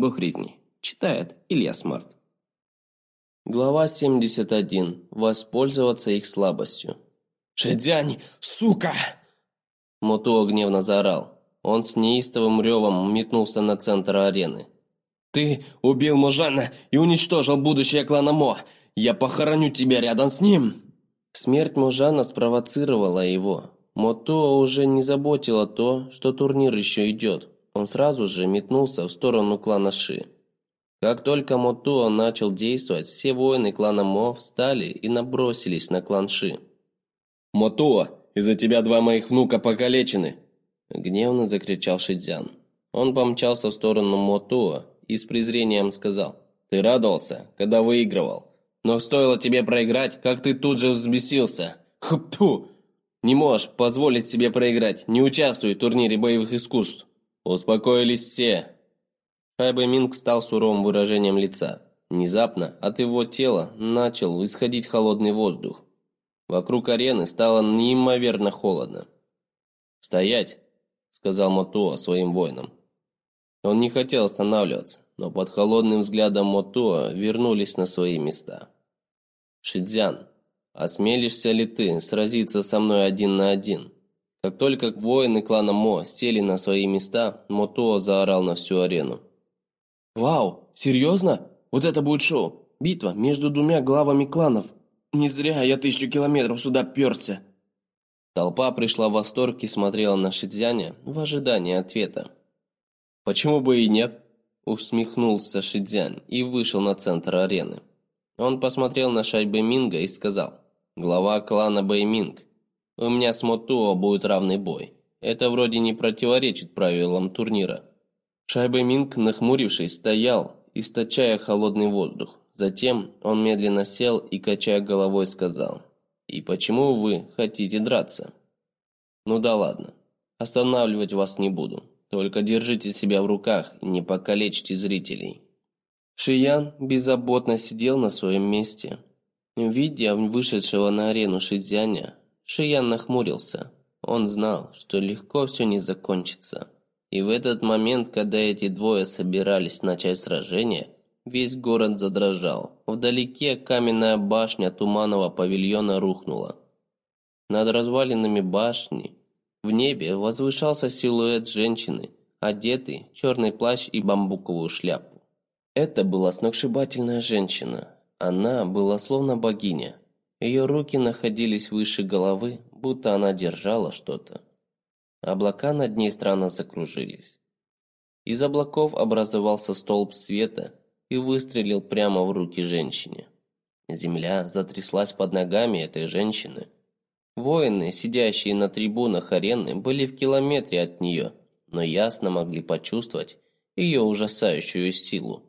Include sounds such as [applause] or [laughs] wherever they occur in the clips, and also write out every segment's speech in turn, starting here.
Бог резни. Читает Илья Смарт. Глава 71. Воспользоваться их слабостью. «Шидзянь, сука!» Мотуо гневно заорал. Он с неистовым ревом метнулся на центр арены. «Ты убил Мужана и уничтожил будущее клана Мо! Я похороню тебя рядом с ним!» Смерть Мужана спровоцировала его. Мотуо уже не заботило то, что турнир еще идет. Он сразу же метнулся в сторону клана Ши. Как только Мотуо начал действовать, все воины клана Мо встали и набросились на клан Ши. «Мотуо, из-за тебя два моих внука покалечены!» Гневно закричал Шидзян. Он помчался в сторону Мотуо и с презрением сказал. «Ты радовался, когда выигрывал. Но стоило тебе проиграть, как ты тут же взбесился. Хпту! Не можешь позволить себе проиграть, не участвуй в турнире боевых искусств. Успокоились все. Хайбэ Минг стал суровым выражением лица. Внезапно от его тела начал исходить холодный воздух. Вокруг арены стало неимоверно холодно. «Стоять!» – сказал Мотуа своим воинам. Он не хотел останавливаться, но под холодным взглядом Мотуа вернулись на свои места. «Шидзян, осмелишься ли ты сразиться со мной один на один?» Как только воины клана Мо сели на свои места, Мотуа заорал на всю арену. «Вау, серьезно? Вот это будет шоу! Битва между двумя главами кланов! Не зря я тысячу километров сюда перся!» Толпа пришла в восторг и смотрела на Шидзяня в ожидании ответа. «Почему бы и нет?» – усмехнулся Шидзянь и вышел на центр арены. Он посмотрел на Шай Бэйминга и сказал, «Глава клана Бэйминг, у меня с Мотуо будет равный бой. Это вроде не противоречит правилам турнира». Шай Бэйминг, нахмурившись, стоял, источая холодный воздух. Затем он медленно сел и, качая головой, сказал, «И почему вы хотите драться?» «Ну да ладно, останавливать вас не буду». Только держите себя в руках и не покалечьте зрителей. Шиян беззаботно сидел на своем месте. Видя вышедшего на арену Шидзяня, Шиян нахмурился. Он знал, что легко все не закончится. И в этот момент, когда эти двое собирались начать сражение, весь город задрожал. Вдалеке каменная башня туманного павильона рухнула. Над развалинами башни в небе возвышался силуэт женщины, одетый в черный плащ и бамбуковую шляпу. Это была сногсшибательная женщина. Она была словно богиня. Ее руки находились выше головы, будто она держала что-то. Облака над ней странно закружились. Из облаков образовался столб света и выстрелил прямо в руки женщине. Земля затряслась под ногами этой женщины – Воины, сидящие на трибунах арены, были в километре от нее, но ясно могли почувствовать ее ужасающую силу.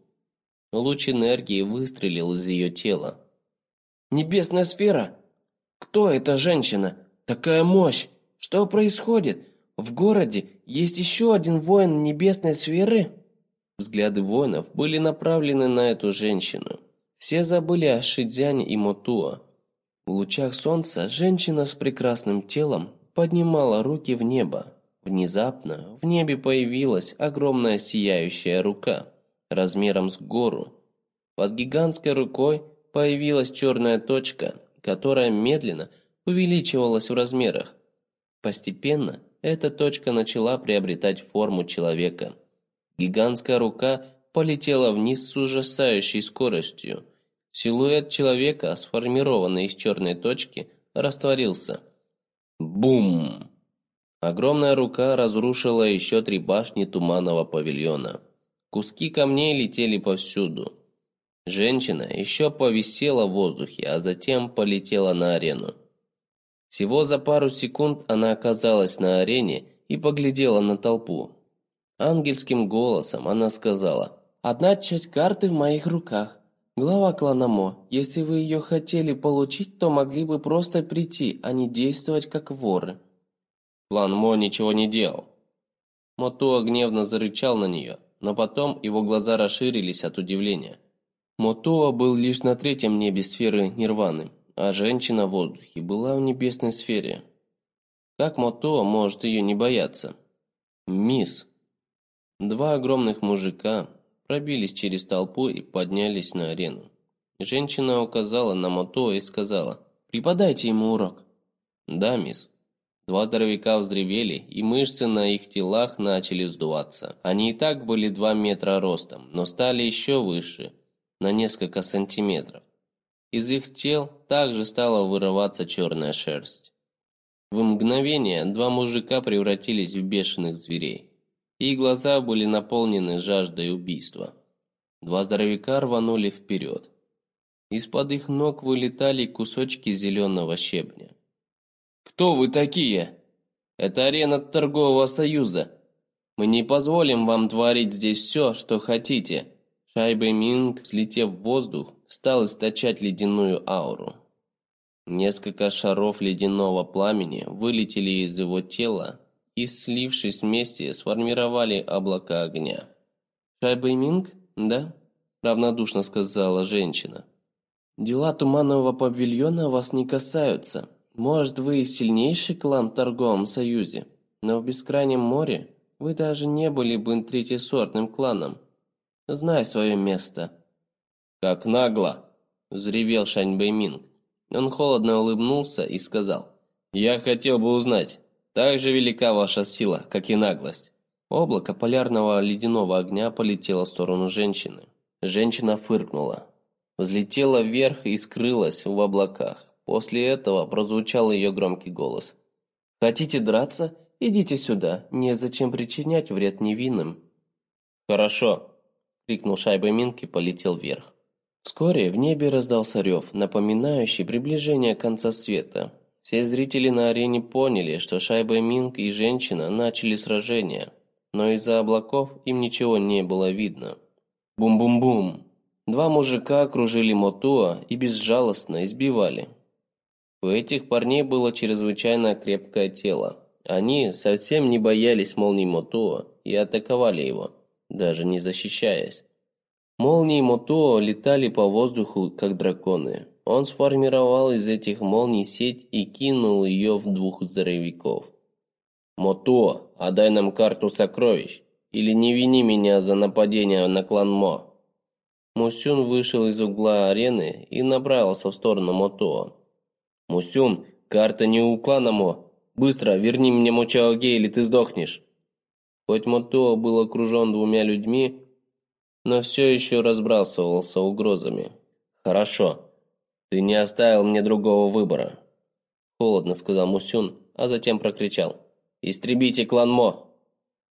Луч энергии выстрелил из ее тела. «Небесная сфера! Кто эта женщина? Такая мощь! Что происходит? В городе есть еще один воин небесной сферы?» Взгляды воинов были направлены на эту женщину. Все забыли о Шидзяне и Мотуа. В лучах солнца женщина с прекрасным телом поднимала руки в небо. Внезапно в небе появилась огромная сияющая рука, размером с гору. Под гигантской рукой появилась черная точка, которая медленно увеличивалась в размерах. Постепенно эта точка начала приобретать форму человека. Гигантская рука полетела вниз с ужасающей скоростью – Силуэт человека, сформированный из черной точки, растворился. Бум! Огромная рука разрушила еще три башни туманного павильона. Куски камней летели повсюду. Женщина еще повисела в воздухе, а затем полетела на арену. Всего за пару секунд она оказалась на арене и поглядела на толпу. Ангельским голосом она сказала «Одна часть карты в моих руках. Глава клана Мо, если вы ее хотели получить, то могли бы просто прийти, а не действовать как воры. Клан Мо ничего не делал. Мотуа гневно зарычал на нее, но потом его глаза расширились от удивления. Мотуа был лишь на третьем небе сферы Нирваны, а женщина в воздухе была в небесной сфере. Как Мотуа может ее не бояться? Мисс. Два огромных мужика, пробились через толпу и поднялись на арену. Женщина указала на Мото и сказала, «Преподайте ему урок». «Да, мисс». Два здоровяка взревели, и мышцы на их телах начали вздуваться. Они и так были два метра ростом, но стали еще выше, на несколько сантиметров. Из их тел также стала вырываться черная шерсть. В мгновение два мужика превратились в бешеных зверей. Их глаза были наполнены жаждой убийства. Два здоровяка рванули вперед. Из-под их ног вылетали кусочки зеленого щебня. «Кто вы такие?» «Это арена торгового союза. Мы не позволим вам творить здесь все, что хотите». Шайбэй Минг, слетев в воздух, стал источать ледяную ауру. Несколько шаров ледяного пламени вылетели из его тела и, слившись вместе, сформировали облака огня. «Шайбэй Минг, да?» – равнодушно сказала женщина. «Дела Туманного павильона вас не касаются. Может, вы сильнейший клан в торговом союзе, но в Бескрайнем море вы даже не были бы третьесортным кланом. Знай свое место». «Как нагло!» – взревел Шань Бэйминг. Он холодно улыбнулся и сказал, «Я хотел бы узнать, так же велика ваша сила, как и наглость». Облако полярного ледяного огня полетело в сторону женщины. Женщина фыркнула, взлетела вверх и скрылась в облаках. После этого прозвучал ее громкий голос. «Хотите драться? Идите сюда, незачем причинять вред невинным». «Хорошо», – крикнул шайба Минки полетел вверх. Вскоре в небе раздался рев, напоминающий приближение конца света. Все зрители на арене поняли, что шайба Минк и женщина начали сражение, но из-за облаков им ничего не было видно. Бум-бум-бум! Два мужика окружили Мотуа и безжалостно избивали. У этих парней было чрезвычайно крепкое тело. Они совсем не боялись молний Мотуа и атаковали его, даже не защищаясь. Молнии Мотуа летали по воздуху, как драконы. Он сформировал из этих молний сеть и кинул ее в двух здоровяков. «Мотуа, отдай нам карту сокровищ, или не вини меня за нападение на клан Мо». Мусюн вышел из угла арены и направился в сторону Мотуа. «Мусюн, карта не у клана Мо. Быстро, верни мне Мочаоге, или ты сдохнешь!» Хоть Мотуа был окружен двумя людьми, но все еще разбрасывался угрозами. «Хорошо. Ты не оставил мне другого выбора», – холодно сказал Мусюн, а затем прокричал. «Истребите клан Мо!»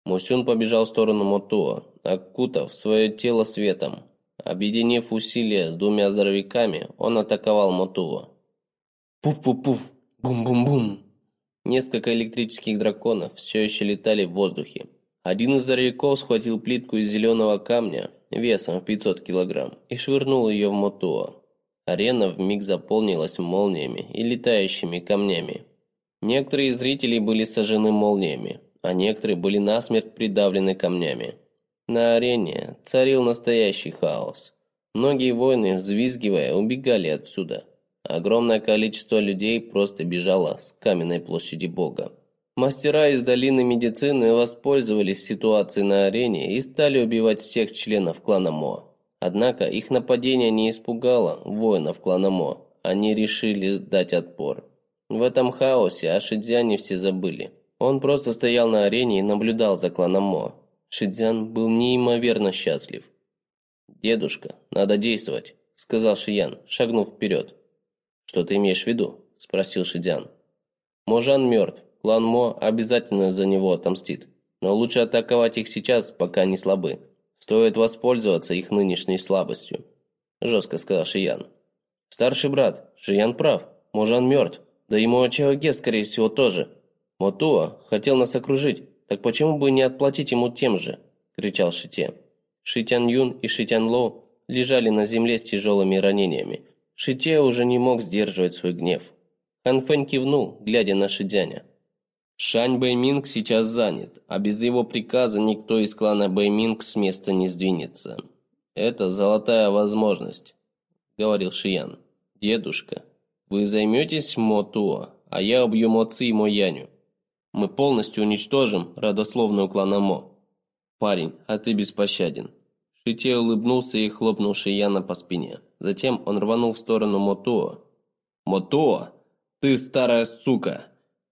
Мусюн побежал в сторону Мотуа, окутав свое тело светом. Объединив усилия с двумя здоровяками, он атаковал Мотуа. Пуф-пуф-пуф, бум-бум-бум. Несколько электрических драконов все еще летали в воздухе. Один из здоровяков схватил плитку из зеленого камня весом в 500 килограмм и швырнул ее в Мотуа. Арена вмиг заполнилась молниями и летающими камнями. Некоторые зрители были сожжены молниями, а некоторые были насмерть придавлены камнями. На арене царил настоящий хаос. Многие воины, взвизгивая, убегали отсюда. Огромное количество людей просто бежало с каменной площади Бога. Мастера из долины медицины воспользовались ситуацией на арене и стали убивать всех членов клана Мо. Однако их нападение не испугало воинов клана Мо. Они решили дать отпор. В этом хаосе о Шидзяне все забыли. Он просто стоял на арене и наблюдал за кланом Мо. Шидзян был неимоверно счастлив. «Дедушка, надо действовать», – сказал Шиян, шагнув вперед. «Что ты имеешь в виду?» – спросил Шидзян. «Можан мертв. Клан Мо обязательно за него отомстит. Но лучше атаковать их сейчас, пока они слабы. Стоит воспользоваться их нынешней слабостью», – жестко сказал Шиян. «Старший брат, Шиян прав. Можан мертв. Да и Моачаоге, скорее всего, тоже. Мотуа хотел нас окружить, «Так почему бы не отплатить ему тем же?» – кричал Ши Те. Ши Тянь Юн и Ши Тянь Лоу лежали на земле с тяжелыми ранениями. Ши Те уже не мог сдерживать свой гнев. Хан Фэнь кивнул, глядя на Шидяня. Шай Бэйминг сейчас занят, а без его приказа никто из клана Бэйминг с места не сдвинется. Это золотая возможность, говорил Шиян. Дедушка, вы займетесь Мотуо, а я убью Моци и Мояню. Мы полностью уничтожим родословную клана Мо. Парень, а ты беспощаден. Шите улыбнулся и хлопнул Шияна по спине. Затем он рванул в сторону Мотуо. «Мотуо, ты старая сука!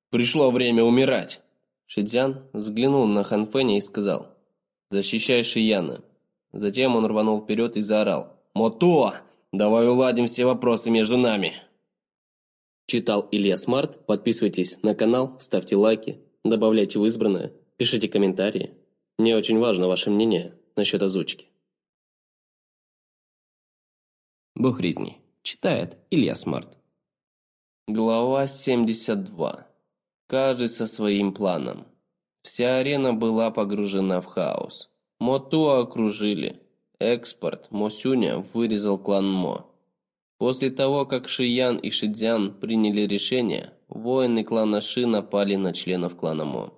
Пришло время умирать!» Шидзян взглянул на Ханфэня и сказал «Защищай Шияна». Затем он рванул вперед и заорал «Мотуо, давай уладим все вопросы между нами!» Читал Илья Смарт. Подписывайтесь на канал, ставьте лайки, добавляйте в избранное, пишите комментарии. Мне очень важно ваше мнение насчет озвучки. Бог резни. Читает Илья Смарт. Глава 72. Каждый со своим планом. Вся арена была погружена в хаос. Мотуа окружили. Экспорт Мосюня вырезал клан Мо. После того, как Шиян и Шидзян приняли решение, воины клана Ши напали на членов клана Мо.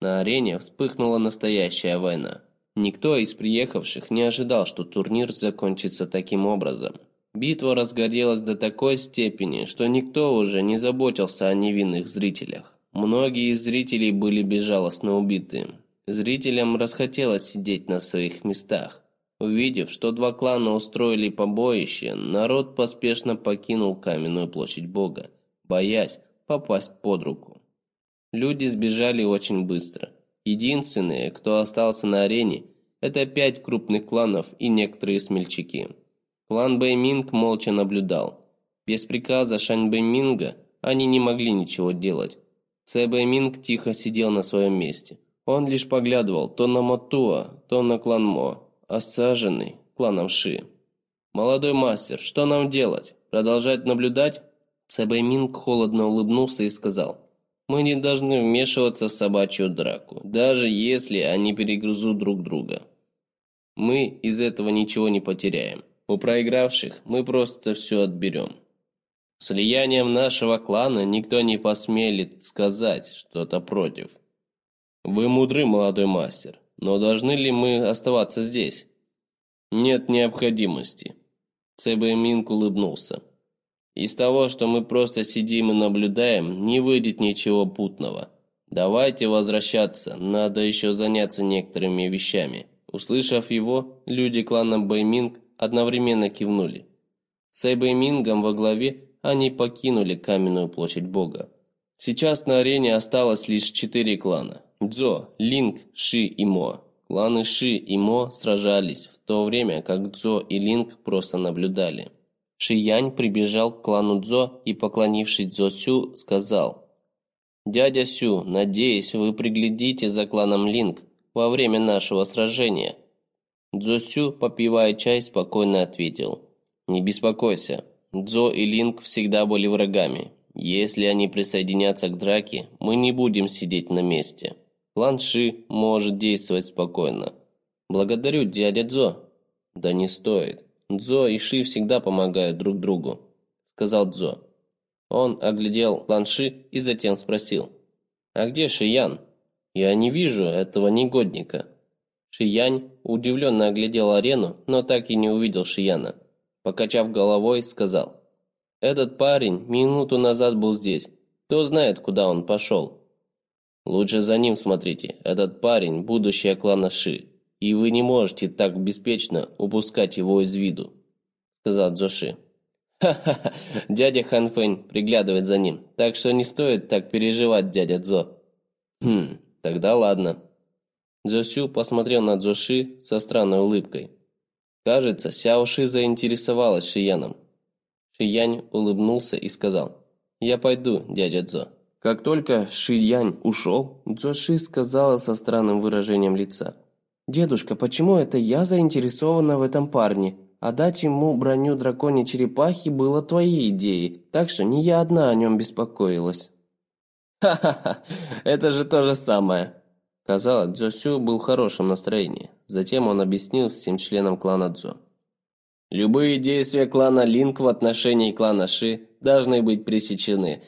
На арене вспыхнула настоящая война. Никто из приехавших не ожидал, что турнир закончится таким образом. Битва разгорелась до такой степени, что никто уже не заботился о невинных зрителях. Многие из зрителей были безжалостно убиты. Зрителям расхотелось сидеть на своих местах. Увидев, что два клана устроили побоище, народ поспешно покинул каменную площадь Бога, боясь попасть под руку. Люди сбежали очень быстро. Единственные, кто остался на арене, это пять крупных кланов и некоторые смельчаки. Клан Бэйминг молча наблюдал. Без приказа Шань Бэйминга они не могли ничего делать. Цэ Бэйминг тихо сидел на своем месте. Он лишь поглядывал то на Мотуа, то на клан Мо, осаженный кланом Ши. «Молодой мастер, что нам делать? Продолжать наблюдать?» Цэ Бэйминг холодно улыбнулся и сказал, «Мы не должны вмешиваться в собачью драку, даже если они перегрызут друг друга. Мы из этого ничего не потеряем. У проигравших мы просто все отберем. С влиянием нашего клана никто не посмелит сказать что-то против. Вы мудрый молодой мастер, но должны ли мы оставаться здесь? Нет необходимости. Цебэ улыбнулся. Из того, что мы просто сидим и наблюдаем, не выйдет ничего путного. Давайте возвращаться, надо еще заняться некоторыми вещами. Услышав его, люди клана Бэйминг одновременно кивнули. С Эйбэймингом во главе они покинули каменную площадь бога. Сейчас на арене осталось лишь четыре клана – Дзо, Линк, Ши и Мо. Кланы Ши и Мо сражались, в то время как Дзо и Линк просто наблюдали. Ши Янь прибежал к клану Дзо и, поклонившись Дзо Сю, сказал «Дядя Сю, надеюсь, вы приглядите за кланом Линк во время нашего сражения. Дзосю, попивая чай, спокойно ответил. «Не беспокойся. Дзо и Линк всегда были врагами. Если они присоединятся к драке, мы не будем сидеть на месте. Клан Ши может действовать спокойно. Благодарю, дядя Дзо». «Да не стоит. Дзо и Ши всегда помогают друг другу», – сказал Дзо. Он оглядел клан Ши и затем спросил. «А где Шиян? Я не вижу этого негодника». Шиянь удивленно оглядел арену, но так и не увидел Шияна. Покачав головой, сказал. «Этот парень минуту назад был здесь. Кто знает, куда он пошел?» «Лучше за ним смотрите. Этот парень – будущее клана Ши. И вы не можете так беспечно упускать его из виду», – сказал Джоши. «Ха-ха-ха, дядя Ханфэнь приглядывает за ним, так что не стоит так переживать, дядя Цзо». «Хм, тогда ладно». Дзосю посмотрел на Дзоши со странной улыбкой. Кажется, Сяо Ши заинтересовалась Шияном. Шиянь улыбнулся и сказал, «Я пойду, дядя Дзо». Как только Шиянь ушел, Дзоши сказала со странным выражением лица, «Дедушка, почему это я заинтересована в этом парне? А дать ему броню драконьей черепахи было твоей идеей, так что не я одна о нем беспокоилась». «Ха-ха-ха, это же то же самое», Казалось, Дзо Сю был в хорошем настроении. Затем он объяснил всем членам клана Дзо. Любые действия клана Линк в отношении клана Ши должны быть пресечены.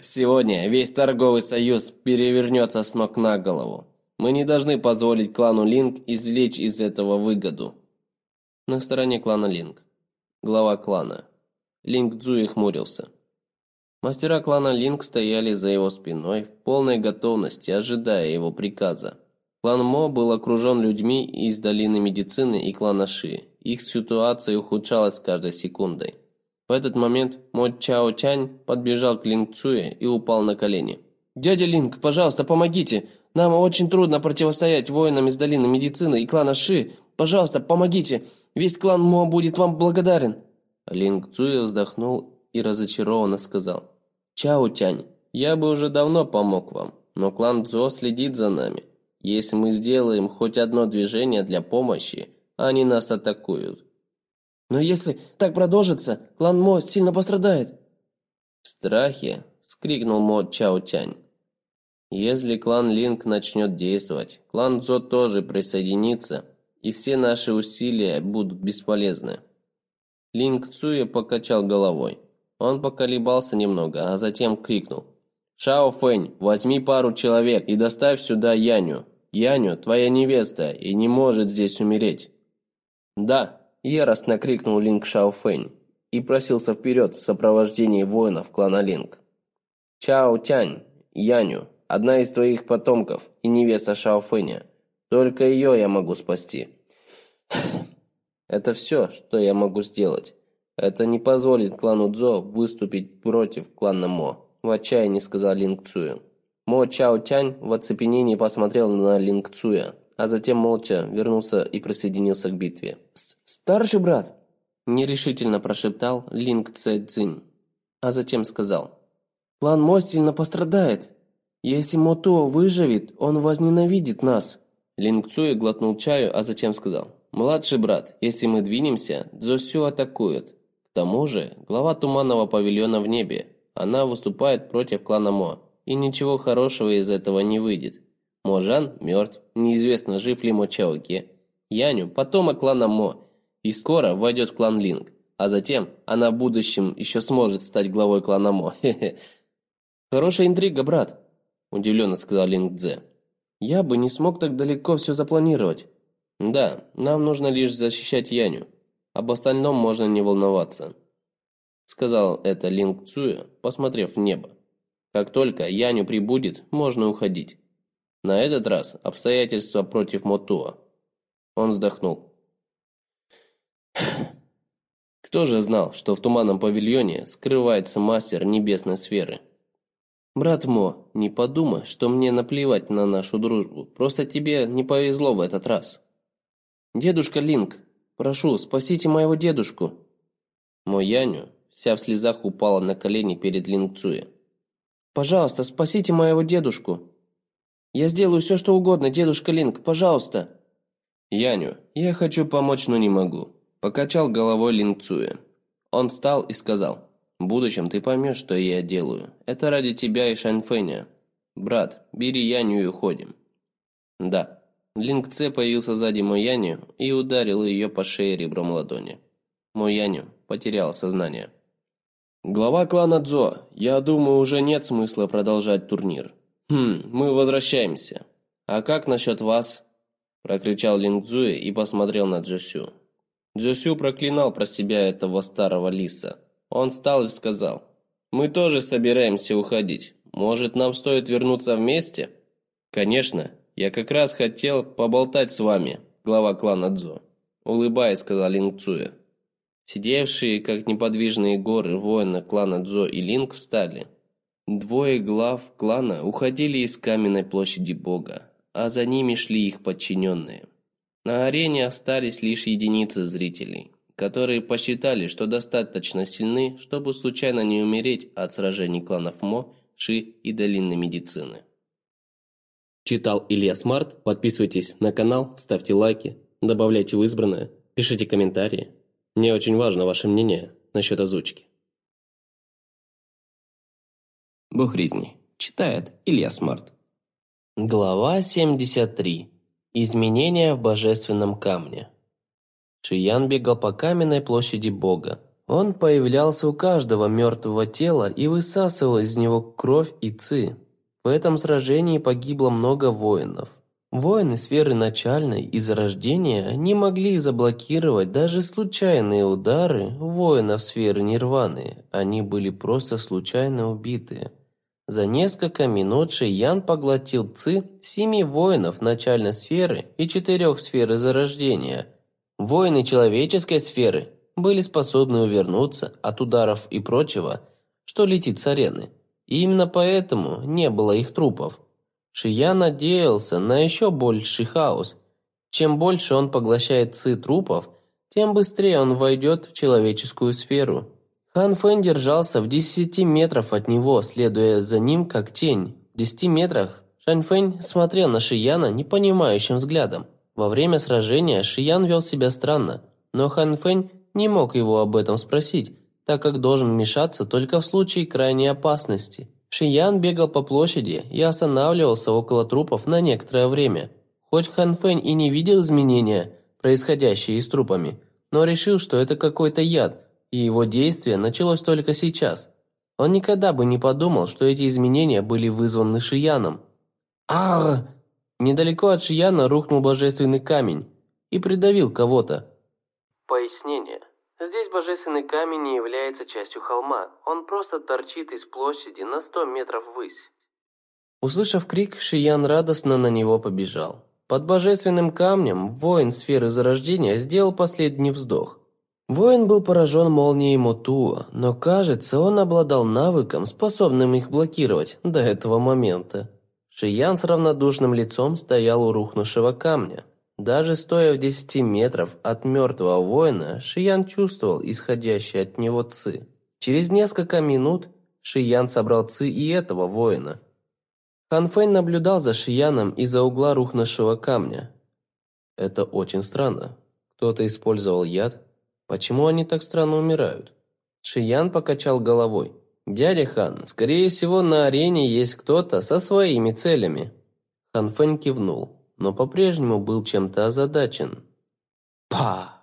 Сегодня весь торговый союз перевернется с ног на голову. Мы не должны позволить клану Линк извлечь из этого выгоду. На стороне клана Линк. Глава клана. Линк Цзуи хмурился. Мастера клана Линк стояли за его спиной в полной готовности, ожидая его приказа. Клан Мо был окружен людьми из долины медицины и клана Ши. Их ситуация ухудшалась с каждой секундой. В этот момент Мо Чао Тянь подбежал к Линг Цуе и упал на колени. «Дядя Линг, пожалуйста, помогите! Нам очень трудно противостоять воинам из долины медицины и клана Ши. Пожалуйста, помогите! Весь клан Мо будет вам благодарен!» Линг Цуе вздохнул и разочарованно сказал. «Чао Тянь, я бы уже давно помог вам, но клан Цзо следит за нами. Если мы сделаем хоть одно движение для помощи, они нас атакуют. Но если так продолжится, клан Мо сильно пострадает. В страхе вскрикнул Мо Чао Тянь. Если клан Линк начнет действовать, клан Цзо тоже присоединится, и все наши усилия будут бесполезны. Линк Цуя покачал головой. Он поколебался немного, а затем крикнул. «Шао Фэнь, возьми пару человек и доставь сюда Яню. Яню, твоя невеста, и не может здесь умереть». «Да», – яростно крикнул Линк Шао Фэнь и просился вперед в сопровождении воинов клана Линк. «Чао Тянь, Яню, одна из твоих потомков и невеста Шао Фэня. Только ее я могу спасти». Это все, что я могу сделать. Это не позволит клану Цзо выступить против клана Мо, в отчаянии сказал Линк Цую. Мо Чао Тянь в оцепенении посмотрел на Линг Цуя, а затем молча вернулся и присоединился к битве. «Старший брат!» – нерешительно прошептал Линг Цэ Цзинь, а затем сказал. «План Мо сильно пострадает. Если Мо Туо выживет, он возненавидит нас». Линг Цуя глотнул чаю, а затем сказал. «Младший брат, если мы двинемся, Дзосю атакует. К тому же, глава туманного павильона в небе. Она выступает против клана Мо и ничего хорошего из этого не выйдет. Можан мертв, неизвестно, жив ли Мо Чаоке. Яню – потомок клана Мо, и скоро войдет в клан Линг, а затем она в будущем еще сможет стать главой клана Мо. [laughs] «Хорошая интрига, брат», – удивленно сказал Линг Дзе. «Я бы не смог так далеко все запланировать». «Да, нам нужно лишь защищать Яню. Об остальном можно не волноваться», – сказал это Линг Цуя, посмотрев в небо. Как только Яню прибудет, можно уходить. На этот раз обстоятельства против Мотуа. Он вздохнул. [sighs] Кто же знал, что в туманном павильоне скрывается мастер небесной сферы? Брат Мо, не подумай, что мне наплевать на нашу дружбу. Просто тебе не повезло в этот раз. Дедушка Линк, прошу, спасите моего дедушку. Мо Яню вся в слезах упала на колени перед Линк Цуя. Пожалуйста, спасите моего дедушку. Я сделаю все, что угодно, дедушка Линк, пожалуйста. Яню, я хочу помочь, но не могу. Покачал головой Линк Цуэ. Он встал и сказал, в будущем ты поймешь, что я делаю. Это ради тебя и Шаньфэня. Брат, бери Яню и уходим. Да. Линк Цэ появился сзади Яню и ударил ее по шее ребром ладони. Яню потерял сознание. Глава клана Дзо, я думаю, уже нет смысла продолжать турнир. Хм, мы возвращаемся. А как насчет вас? Прокричал Линг Цзуэ и посмотрел на Дзюсю. Дзюсю проклинал про себя этого старого лиса. Он встал и сказал, «Мы тоже собираемся уходить. Может, нам стоит вернуться вместе?» «Конечно, я как раз хотел поболтать с вами, глава клана Дзо», улыбаясь, сказал Линг Цуэ. Сидевшие, как неподвижные горы, воины клана Дзо и Линк встали. Двое глав клана уходили из каменной площади бога, а за ними шли их подчиненные. На арене остались лишь единицы зрителей, которые посчитали, что достаточно сильны, чтобы случайно не умереть от сражений кланов Мо, Ши и Долинной Медицины. Читал Илья Смарт. Подписывайтесь на канал, ставьте лайки, добавляйте в избранное, пишите комментарии. Мне очень важно ваше мнение насчет озвучки. Бог резни. Читает Илья Смарт. Глава 73. Изменения в божественном камне. Шиян бегал по каменной площади Бога. Он появлялся у каждого мертвого тела и высасывал из него кровь и ци. В этом сражении погибло много воинов. Воины сферы начальной и зарождения не могли заблокировать даже случайные удары воинов сферы нирваны, они были просто случайно убиты. За несколько минут Шиян поглотил ци семи воинов начальной сферы и четырех сферы зарождения. Воины человеческой сферы были способны увернуться от ударов и прочего, что летит с арены. И именно поэтому не было их трупов. Шиян надеялся на еще больший хаос. Чем больше он поглощает ци трупов, тем быстрее он войдет в человеческую сферу. Хан Фэн держался в 10 метров от него, следуя за ним как тень. В 10 метрах Шань Фэнь смотрел на Шияна непонимающим взглядом. Во время сражения Шиян вел себя странно, но Хан Фэнь не мог его об этом спросить, так как должен вмешаться только в случае крайней опасности. Шиян бегал по площади и останавливался около трупов на некоторое время. Хоть Хан Фэнь и не видел изменения, происходящие с трупами, но решил, что это какой-то яд – и его действие началось только сейчас. Он никогда бы не подумал, что эти изменения были вызваны Шияном. Ах! Недалеко от Шияна рухнул божественный камень и придавил кого-то. Пояснение. Здесь божественный камень не является частью холма. Он просто торчит из площади на 100 метров ввысь. Услышав крик, Шиян радостно на него побежал. Под божественным камнем воин сферы зарождения сделал последний вздох. Воин был поражен молнией Мотуа, но кажется, он обладал навыком, способным их блокировать до этого момента. Шиян с равнодушным лицом стоял у рухнувшего камня. Даже стоя в десяти метров от мертвого воина, Шиян чувствовал исходящий от него ци. Через несколько минут Шиян собрал ци и этого воина. Хан Фэнь наблюдал за Шияном из-за угла рухнувшего камня. Это очень странно. Кто-то использовал яд, Почему они так странно умирают? Шиян покачал головой. «Дядя Хан, скорее всего, на арене есть кто-то со своими целями». Хан Фэнь кивнул, но по-прежнему был чем-то озадачен. Па!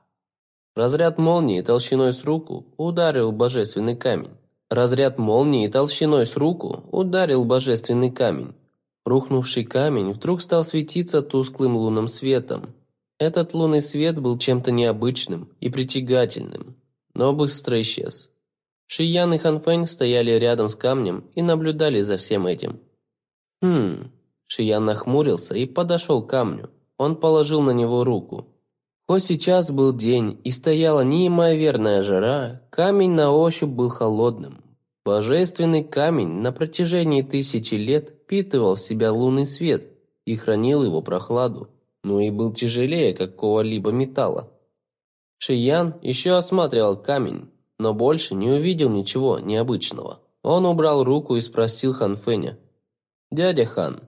Разряд молнии толщиной с руку ударил божественный камень. Разряд молнии толщиной с руку ударил божественный камень. Рухнувший камень вдруг стал светиться тусклым лунным светом. Этот лунный свет был чем-то необычным и притягательным, но быстро исчез. Шиян и Ханфэнь стояли рядом с камнем и наблюдали за всем этим. Хм, Шиян нахмурился и подошел к камню. Он положил на него руку. Хоть сейчас был день и стояла неимоверная жара, камень на ощупь был холодным. Божественный камень на протяжении тысячи лет впитывал в себя лунный свет и хранил его прохладу но и был тяжелее какого-либо металла. Шиян еще осматривал камень, но больше не увидел ничего необычного. Он убрал руку и спросил Хан Фэня. «Дядя Хан,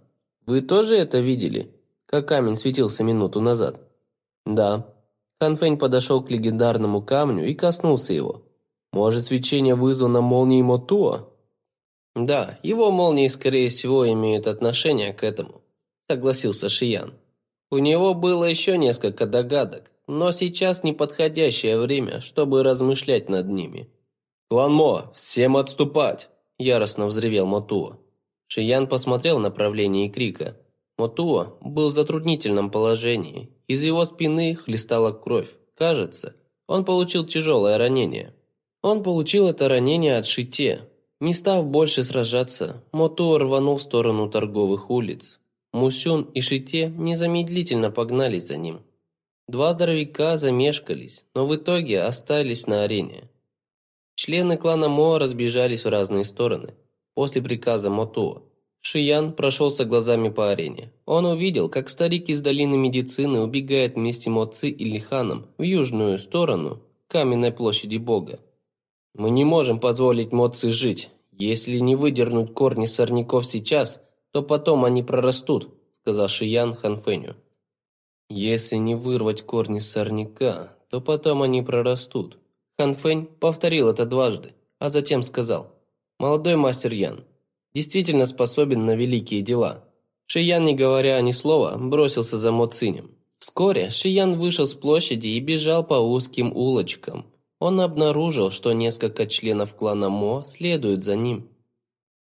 вы тоже это видели, как камень светился минуту назад?» «Да». Хан Фэнь подошел к легендарному камню и коснулся его. «Может, свечение вызвано молнией Мотуа?» «Да, его молнии, скорее всего, имеют отношение к этому», согласился Шиян. У него было еще несколько догадок, но сейчас неподходящее время, чтобы размышлять над ними. «Клан Мо, всем отступать!» – яростно взревел Мотуо. Шиян посмотрел в направлении крика. Мотуо был в затруднительном положении. Из его спины хлестала кровь. Кажется, он получил тяжелое ранение. Он получил это ранение от Шите. Не став больше сражаться, Мотуо рванул в сторону торговых улиц. Мусюн и Шите незамедлительно погнались за ним. Два здоровяка замешкались, но в итоге остались на арене. Члены клана Моа разбежались в разные стороны. После приказа Мотуо, Шиян прошелся глазами по арене. Он увидел, как старик из долины медицины убегает вместе Моци и Лиханом в южную сторону каменной площади Бога. «Мы не можем позволить Моци жить. Если не выдернуть корни сорняков сейчас – то потом они прорастут», – сказал Шиян Ханфэню. «Если не вырвать корни сорняка, то потом они прорастут». Ханфэнь повторил это дважды, а затем сказал, «Молодой мастер Ян, действительно способен на великие дела». Шиян, не говоря ни слова, бросился за Моцинем. Вскоре Шиян вышел с площади и бежал по узким улочкам. Он обнаружил, что несколько членов клана Мо следуют за ним.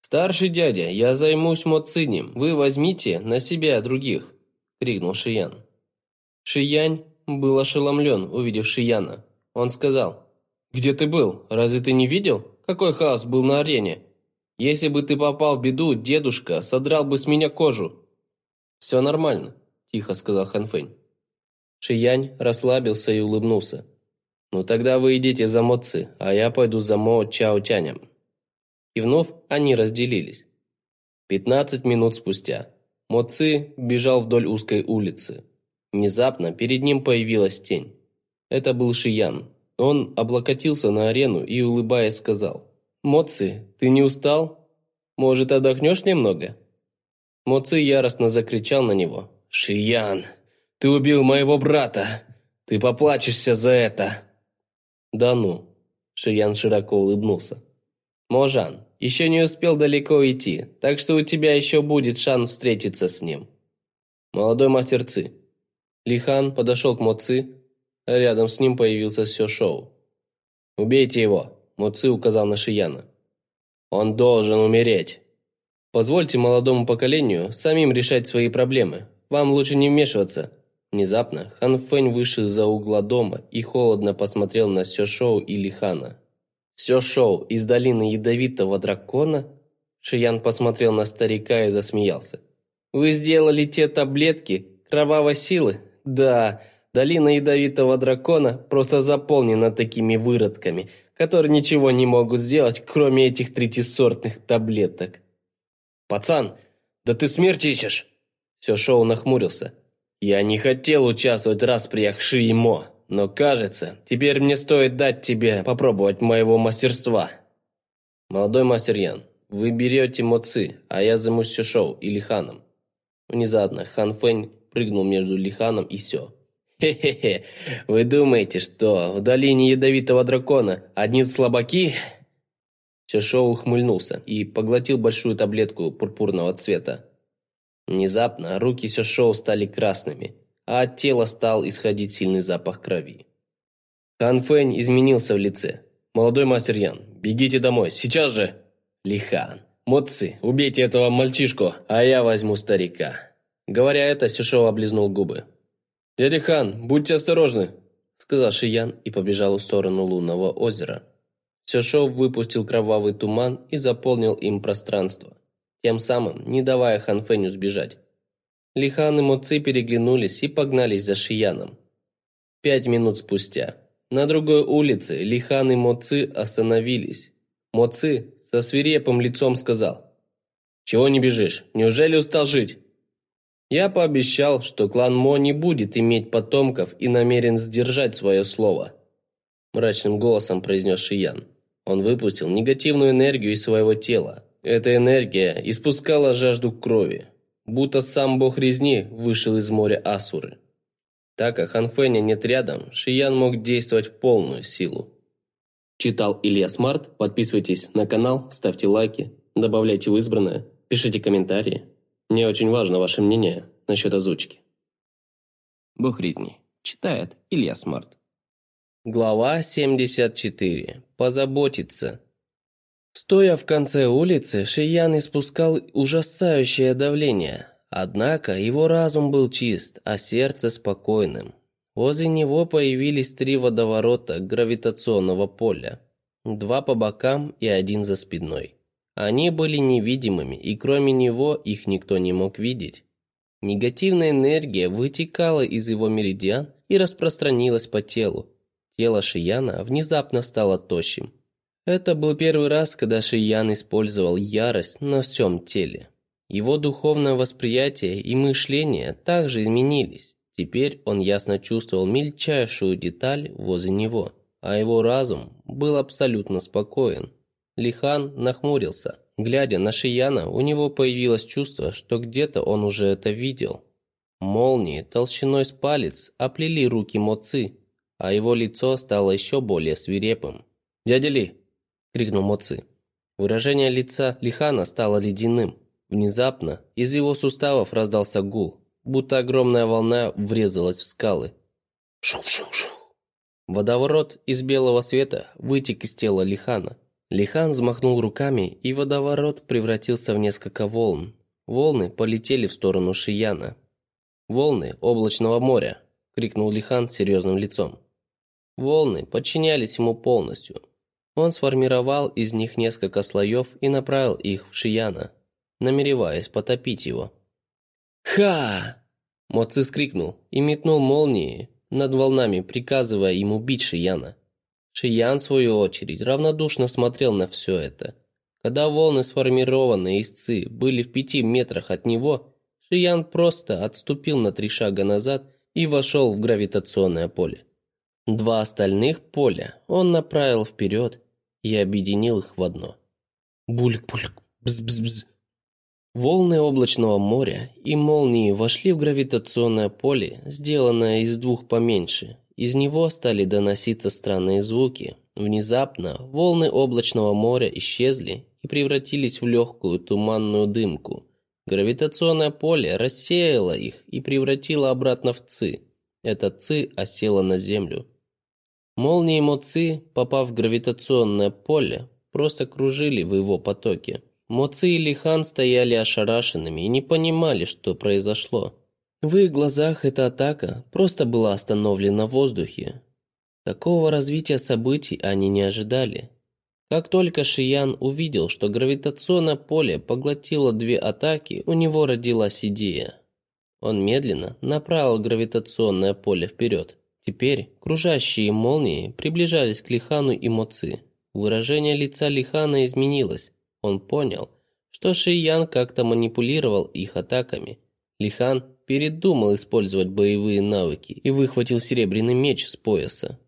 «Старший дядя, я займусь Моцинем, вы возьмите на себя других», – крикнул Шиян. Шиянь был ошеломлен, увидев Шияна. Он сказал, «Где ты был? Разве ты не видел? Какой хаос был на арене? Если бы ты попал в беду, дедушка содрал бы с меня кожу». «Все нормально», – тихо сказал Ханфэнь. Шиянь расслабился и улыбнулся. «Ну тогда вы идите за Моци, а я пойду за Мо Чао Тянем». И вновь они разделились. Пятнадцать минут спустя. Моци бежал вдоль узкой улицы. Внезапно перед ним появилась тень. Это был Шиян. Он облокотился на арену и, улыбаясь, сказал. «Моци, ты не устал? Может, отдохнешь немного?» Моци яростно закричал на него. «Шиян, ты убил моего брата! Ты поплачешься за это!» «Да ну!» Шиян широко улыбнулся. «Можан, еще не успел далеко идти, так что у тебя еще будет шанс встретиться с ним». «Молодой мастер Ци». Лихан подошел к Моци, рядом с ним появился Сё Шоу. «Убейте его!» Моци указал на Шияна. «Он должен умереть!» «Позвольте молодому поколению самим решать свои проблемы. Вам лучше не вмешиваться». Внезапно Хан Фэнь вышел из-за угла дома и холодно посмотрел на Сё Шоу и Лихана. «Сё Шоу из долины ядовитого дракона?» Шиян посмотрел на старика и засмеялся. «Вы сделали те таблетки кровавой силы? Да, долина ядовитого дракона просто заполнена такими выродками, которые ничего не могут сделать, кроме этих третисортных таблеток». «Пацан, да ты смерть ищешь?» Все шоу нахмурился. «Я не хотел участвовать в расприях Шиимо, но кажется, теперь мне стоит дать тебе попробовать моего мастерства». «Молодой мастер Ян, вы берете Моци, а я займусь Сюшоу и Лиханом». Внезапно Хан Фэнь прыгнул между Лиханом и Сё. «Хе-хе-хе, вы думаете, что в долине ядовитого дракона одни слабаки?» Сюшоу ухмыльнулся и поглотил большую таблетку пурпурного цвета. Внезапно руки Сюшоу стали красными, а от тела стал исходить сильный запах крови. Хан Фэнь изменился в лице. «Молодой мастер Ян, бегите домой, сейчас же!» «Лихан, Моци, убейте этого мальчишку, а я возьму старика!» Говоря это, Сюшоу облизнул губы. «Дядя Хан, будьте осторожны!» сказал Шиян и побежал в сторону лунного озера. Сюшоу выпустил кровавый туман и заполнил им пространство тем самым не давая Ханфеню сбежать. Лихан и Моци переглянулись и погнались за Шияном. Пять минут спустя. На другой улице Лихан и Моци остановились. Моци со свирепым лицом сказал. «Чего не бежишь? Неужели устал жить?» «Я пообещал, что клан Мо не будет иметь потомков и намерен сдержать свое слово», мрачным голосом произнес Шиян. Он выпустил негативную энергию из своего тела, эта энергия испускала жажду крови, будто сам бог резни вышел из моря Асуры. Так как Ханфэня нет рядом, Шиян мог действовать в полную силу. Читал Илья Смарт. Подписывайтесь на канал, ставьте лайки, добавляйте в избранное, пишите комментарии. Мне очень важно ваше мнение насчет озвучки. Бог резни. Читает Илья Смарт. Глава 74. Позаботиться. Стоя в конце улицы, Шиян испускал ужасающее давление. Однако его разум был чист, а сердце спокойным. Возле него появились три водоворота гравитационного поля. Два по бокам и один за спиной. Они были невидимыми, и кроме него их никто не мог видеть. Негативная энергия вытекала из его меридиан и распространилась по телу. Тело Шияна внезапно стало тощим. Это был первый раз, когда Шиян использовал ярость на всем теле. Его духовное восприятие и мышление также изменились. Теперь он ясно чувствовал мельчайшую деталь возле него, а его разум был абсолютно спокоен. Лихан нахмурился. Глядя на Шияна, у него появилось чувство, что где-то он уже это видел. Молнии толщиной с палец оплели руки Моци, а его лицо стало еще более свирепым. «Дядя Ли, – крикнул Моци. Выражение лица Лихана стало ледяным. Внезапно из его суставов раздался гул, будто огромная волна врезалась в скалы. Шу-шу-шу. Водоворот из белого света вытек из тела Лихана. Лихан взмахнул руками, и водоворот превратился в несколько волн. Волны полетели в сторону Шияна. «Волны облачного моря!» – крикнул Лихан с серьезным лицом. Волны подчинялись ему полностью. Он сформировал из них несколько слоев и направил их в Шияна, намереваясь потопить его. «Ха!» Моци скрикнул и метнул молнии над волнами, приказывая ему бить Шияна. Шиян, в свою очередь, равнодушно смотрел на все это. Когда волны, сформированные из ци, были в пяти метрах от него, Шиян просто отступил на три шага назад и вошел в гравитационное поле. Два остальных поля он направил вперед и объединил их в одно. Бульк-бульк, бз-бз-бз. Волны облачного моря и молнии вошли в гравитационное поле, сделанное из двух поменьше. Из него стали доноситься странные звуки. Внезапно волны облачного моря исчезли и превратились в легкую туманную дымку. Гравитационное поле рассеяло их и превратило обратно в ци. Это ци осело на землю. Молнии Моци, попав в гравитационное поле, просто кружили в его потоке. Моци и Лихан стояли ошарашенными и не понимали, что произошло. В их глазах эта атака просто была остановлена в воздухе. Такого развития событий они не ожидали. Как только Шиян увидел, что гравитационное поле поглотило две атаки, у него родилась идея. Он медленно направил гравитационное поле вперед. Теперь кружащие молнии приближались к Лихану и Моци. Выражение лица Лихана изменилось. Он понял, что Шиян как-то манипулировал их атаками. Лихан передумал использовать боевые навыки и выхватил серебряный меч с пояса.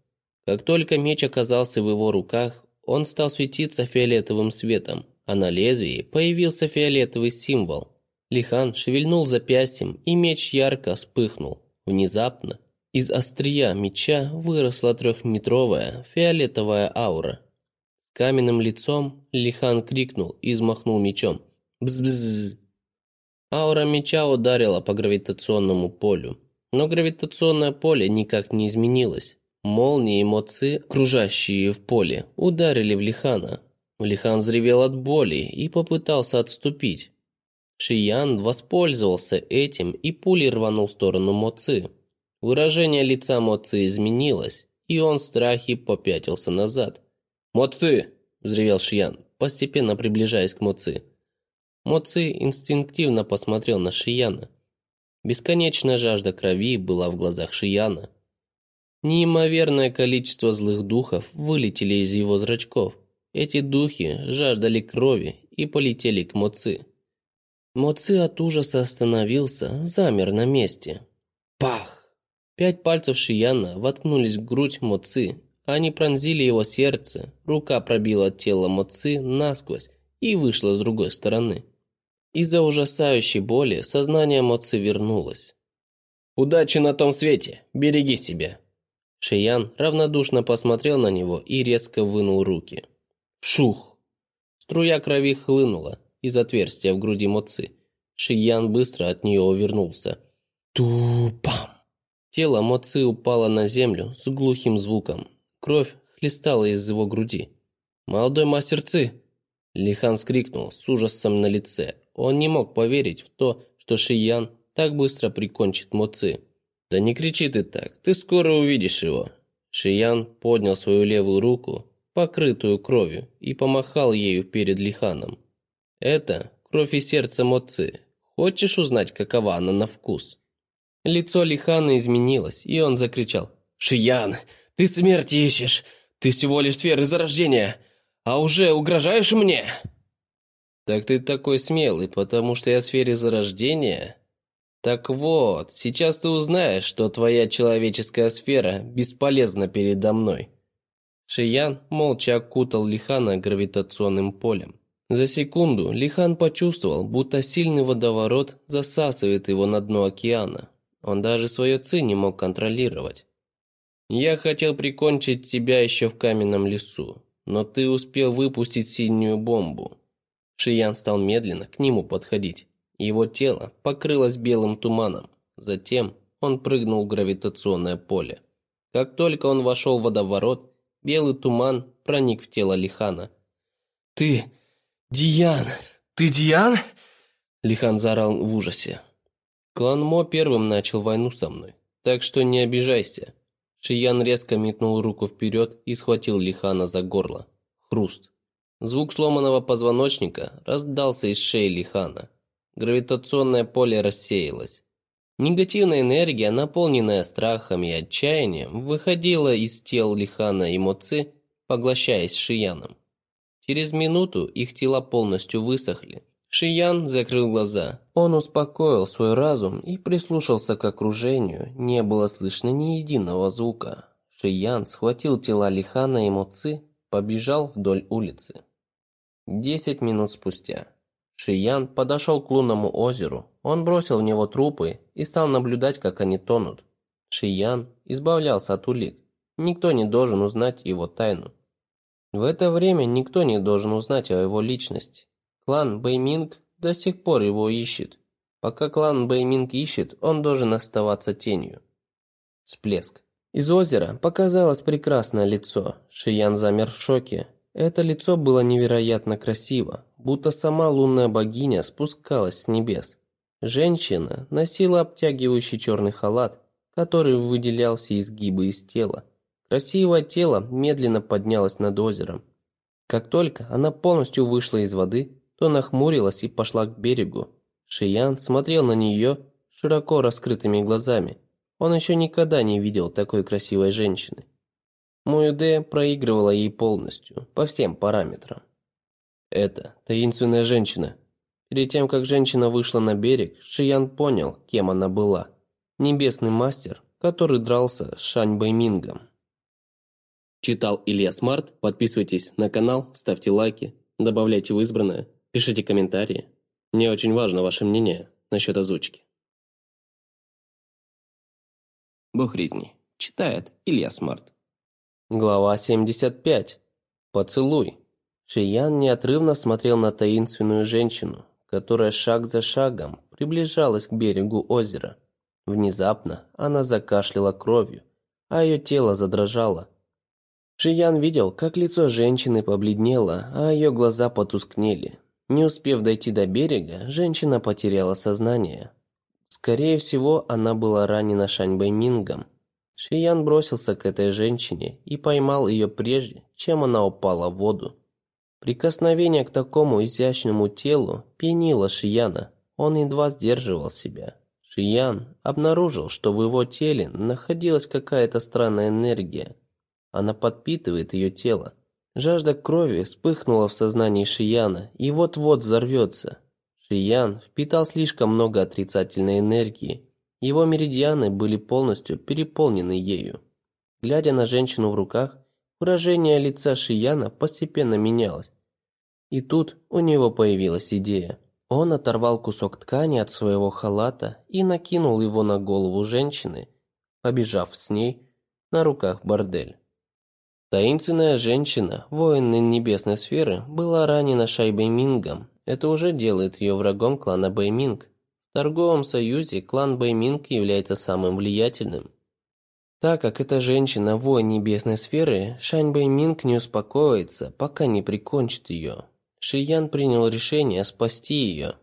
Как только меч оказался в его руках, он стал светиться фиолетовым светом, а на лезвии появился фиолетовый символ. Лихан шевельнул запястьем, и меч ярко вспыхнул. Внезапно из острия меча выросла трехметровая фиолетовая аура. Каменным лицом Лихан крикнул и взмахнул мечом. Бз-бз. Аура меча ударила по гравитационному полю. Но гравитационное поле никак не изменилось. Молнии и моцы, кружащие в поле, ударили в Лихана. Лихан взревел от боли и попытался отступить. Шиян воспользовался этим и пулей рванул в сторону Моцы. Выражение лица Моци изменилось, и он в страхе попятился назад. «Моци!» – взревел Шиян, постепенно приближаясь к Моци. Моци инстинктивно посмотрел на Шияна. Бесконечная жажда крови была в глазах Шияна. Неимоверное количество злых духов вылетели из его зрачков. Эти духи жаждали крови и полетели к Моци. Моци от ужаса остановился, замер на месте. Пах! Пять пальцев Шияна воткнулись в грудь Моци. Они пронзили его сердце. Рука пробила тело Моци насквозь и вышла с другой стороны. Из-за ужасающей боли сознание Моци вернулось. «Удачи на том свете! Береги себя!» Шиян равнодушно посмотрел на него и резко вынул руки. Шух! Струя крови хлынула из отверстия в груди Моци. Шиян быстро от нее увернулся. Тупам! Тело Моци упало на землю с глухим звуком. Кровь хлестала из его груди. «Молодой мастер Ци!» Лихан скрикнул с ужасом на лице. Он не мог поверить в то, что Шиян так быстро прикончит Моци. «Да не кричи ты так, ты скоро увидишь его!» Шиян поднял свою левую руку, покрытую кровью, и помахал ею перед Лиханом. «Это кровь и сердце Моци. Хочешь узнать, какова она на вкус?» Лицо Лихана изменилось, и он закричал. «Шиян, ты смерти ищешь! Ты всего лишь сферы зарождения, а уже угрожаешь мне!» «Так ты такой смелый, потому что я в сфере зарождения?» «Так вот, сейчас ты узнаешь, что твоя человеческая сфера бесполезна передо мной». Шиян молча окутал Лихана гравитационным полем. За секунду Лихан почувствовал, будто сильный водоворот засасывает его на дно океана. Он даже свое ци не мог контролировать. Я хотел прикончить тебя еще в каменном лесу, но ты успел выпустить синюю бомбу. Шиян стал медленно к нему подходить. Его тело покрылось белым туманом. Затем он прыгнул в гравитационное поле. Как только он вошел в водоворот, белый туман проник в тело Лихана. «Ты... Диан! Ты Диан?» Лихан заорал в ужасе. Клан Мо первым начал войну со мной, так что не обижайся. Шиян резко метнул руку вперед и схватил Лихана за горло. Хруст. Звук сломанного позвоночника раздался из шеи Лихана. Гравитационное поле рассеялось. Негативная энергия, наполненная страхом и отчаянием, выходила из тел Лихана и Моци, поглощаясь Шияном. Через минуту их тела полностью высохли. Шиян закрыл глаза. Он успокоил свой разум и прислушался к окружению. Не было слышно ни единого звука. Шиян схватил тела Лихана и Моци, побежал вдоль улицы. Десять минут спустя. Шиян подошел к лунному озеру. Он бросил в него трупы и стал наблюдать, как они тонут. Шиян избавлялся от улик. Никто не должен узнать его тайну. В это время никто не должен узнать о его личности. Клан Бэйминг до сих пор его ищет. Пока клан Бэйминг ищет, он должен оставаться тенью. Всплеск. Из озера показалось прекрасное лицо. Шиян замер в шоке. Это лицо было невероятно красиво, будто сама лунная богиня спускалась с небес. Женщина носила обтягивающий черный халат, который выделял все изгибы из тела. Красивое тело медленно поднялось над озером. Как только она полностью вышла из воды, то нахмурилась и пошла к берегу. Шиян смотрел на нее широко раскрытыми глазами. Он еще никогда не видел такой красивой женщины. Муюде проигрывала ей полностью, по всем параметрам. Это таинственная женщина. Перед тем, как женщина вышла на берег, Шиян понял, кем она была. Небесный мастер, который дрался с Шань Бэймингом. Читал Илья Смарт. Подписывайтесь на канал, ставьте лайки, добавляйте в избранное, пишите комментарии. Мне очень важно ваше мнение насчет озвучки. Бог резни. Читает Илья Смарт. Глава 75. Поцелуй. Шиян неотрывно смотрел на таинственную женщину, которая шаг за шагом приближалась к берегу озера. Внезапно она закашляла кровью, а ее тело задрожало. Шиян видел, как лицо женщины побледнело, а ее глаза потускнели. Не успев дойти до берега, женщина потеряла сознание. Скорее всего, она была ранена Шаньбэймингом. Шиян бросился к этой женщине и поймал ее прежде, чем она упала в воду. Прикосновение к такому изящному телу пьянило Шияна. Он едва сдерживал себя. Шиян обнаружил, что в его теле находилась какая-то странная энергия. Она подпитывает ее тело. Жажда крови вспыхнула в сознании Шияна и вот-вот взорвется. Шиян впитал слишком много отрицательной энергии его меридианы были полностью переполнены ею. Глядя на женщину в руках, выражение лица Шияна постепенно менялось. И тут у него появилась идея. Он оторвал кусок ткани от своего халата и накинул его на голову женщины, побежав с ней на руках в бордель. Таинственная женщина, воин небесной сферы, была ранена Шань Бэймингом. Это уже делает ее врагом клана Бэйминг. В торговом союзе клан Бэйминг является самым влиятельным. Так как эта женщина воин небесной сферы, Шань Бэйминг не успокоится, пока не прикончит ее. Шиян принял решение спасти ее.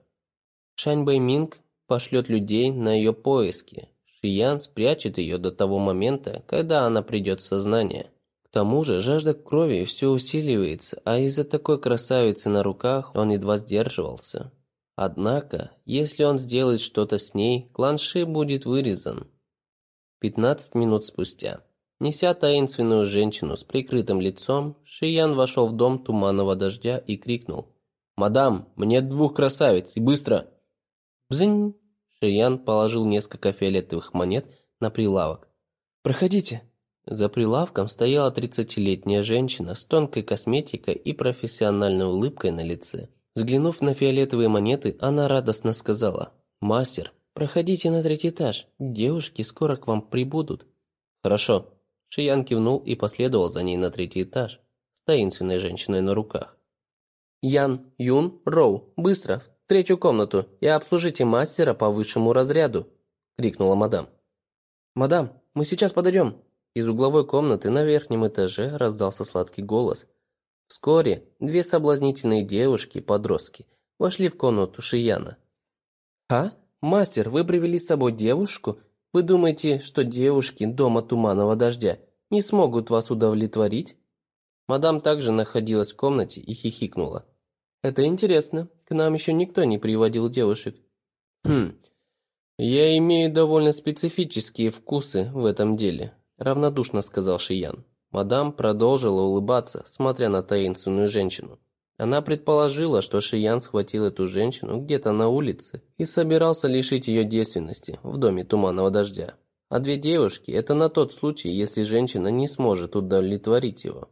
Шань Бэйминг пошлет людей на ее поиски. Шиян спрячет ее до того момента, когда она придет в сознание. К тому же жажда крови все усиливается, а из-за такой красавицы на руках он едва сдерживался. Однако, если он сделает что-то с ней, клан Ши будет вырезан. 15 минут спустя. Неся таинственную женщину с прикрытым лицом, Шиян вошел в дом туманного дождя и крикнул. «Мадам, мне двух красавиц, и быстро!» «Бзынь!» Шиян положил несколько фиолетовых монет на прилавок. «Проходите!» За прилавком стояла тридцатилетняя женщина с тонкой косметикой и профессиональной улыбкой на лице. Взглянув на фиолетовые монеты, она радостно сказала, «Мастер, проходите на третий этаж, девушки скоро к вам прибудут». «Хорошо». Шиян кивнул и последовал за ней на третий этаж, с таинственной женщиной на руках. «Ян, Юн, Роу, быстро, в третью комнату и обслужите мастера по высшему разряду!» – крикнула мадам. «Мадам, мы сейчас подойдем!» Из угловой комнаты на верхнем этаже раздался сладкий голос – Вскоре две соблазнительные девушки-подростки вошли в комнату Шияна. «А? Мастер, вы привели с собой девушку? Вы думаете, что девушки дома туманного дождя не смогут вас удовлетворить?» Мадам также находилась в комнате и хихикнула. «Это интересно. К нам еще никто не приводил девушек». «Хм, я имею довольно специфические вкусы в этом деле», равнодушно сказал Шиян. Мадам продолжила улыбаться, смотря на таинственную женщину. Она предположила, что Шиян схватил эту женщину где-то на улице и собирался лишить ее девственности в доме туманного дождя. А две девушки – это на тот случай, если женщина не сможет удовлетворить его.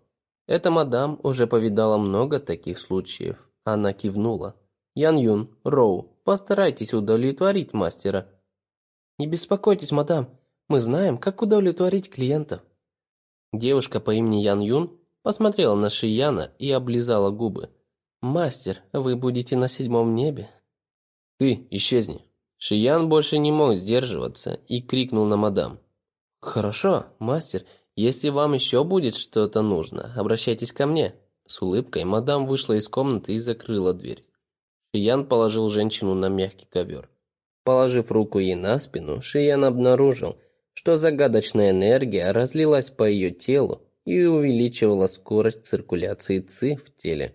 Эта мадам уже повидала много таких случаев. Она кивнула. «Ян Юн, Роу, постарайтесь удовлетворить мастера». «Не беспокойтесь, мадам, мы знаем, как удовлетворить клиентов». Девушка по имени Ян Юн посмотрела на Шияна и облизала губы. «Мастер, вы будете на седьмом небе?» «Ты исчезни!» Шиян больше не мог сдерживаться и крикнул на мадам. «Хорошо, мастер, если вам еще будет что-то нужно, обращайтесь ко мне». С улыбкой мадам вышла из комнаты и закрыла дверь. Шиян положил женщину на мягкий ковер. Положив руку ей на спину, Шиян обнаружил, что загадочная энергия разлилась по ее телу и увеличивала скорость циркуляции ЦИ в теле.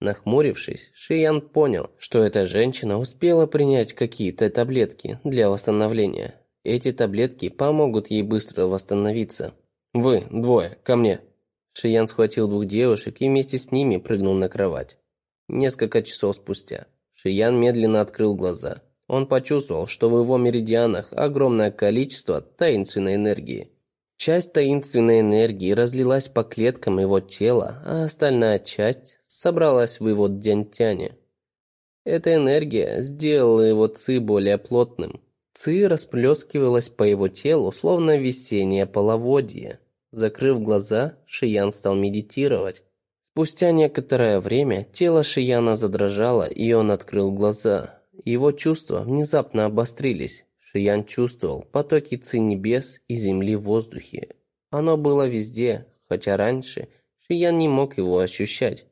Нахмурившись, Шиян понял, что эта женщина успела принять какие-то таблетки для восстановления. Эти таблетки помогут ей быстро восстановиться. «Вы, двое, ко мне!» Шиян схватил двух девушек и вместе с ними прыгнул на кровать. Несколько часов спустя Шиян медленно открыл глаза. Он почувствовал, что в его меридианах огромное количество таинственной энергии. Часть таинственной энергии разлилась по клеткам его тела, а остальная часть собралась в его дянтяне. Эта энергия сделала его ци более плотным. Ци расплескивалась по его телу, словно весеннее половодье. Закрыв глаза, Шиян стал медитировать. Спустя некоторое время тело Шияна задрожало, и он открыл глаза. Его чувства внезапно обострились. Шиян чувствовал потоки ци небес и земли в воздухе. Оно было везде, хотя раньше Шиян не мог его ощущать.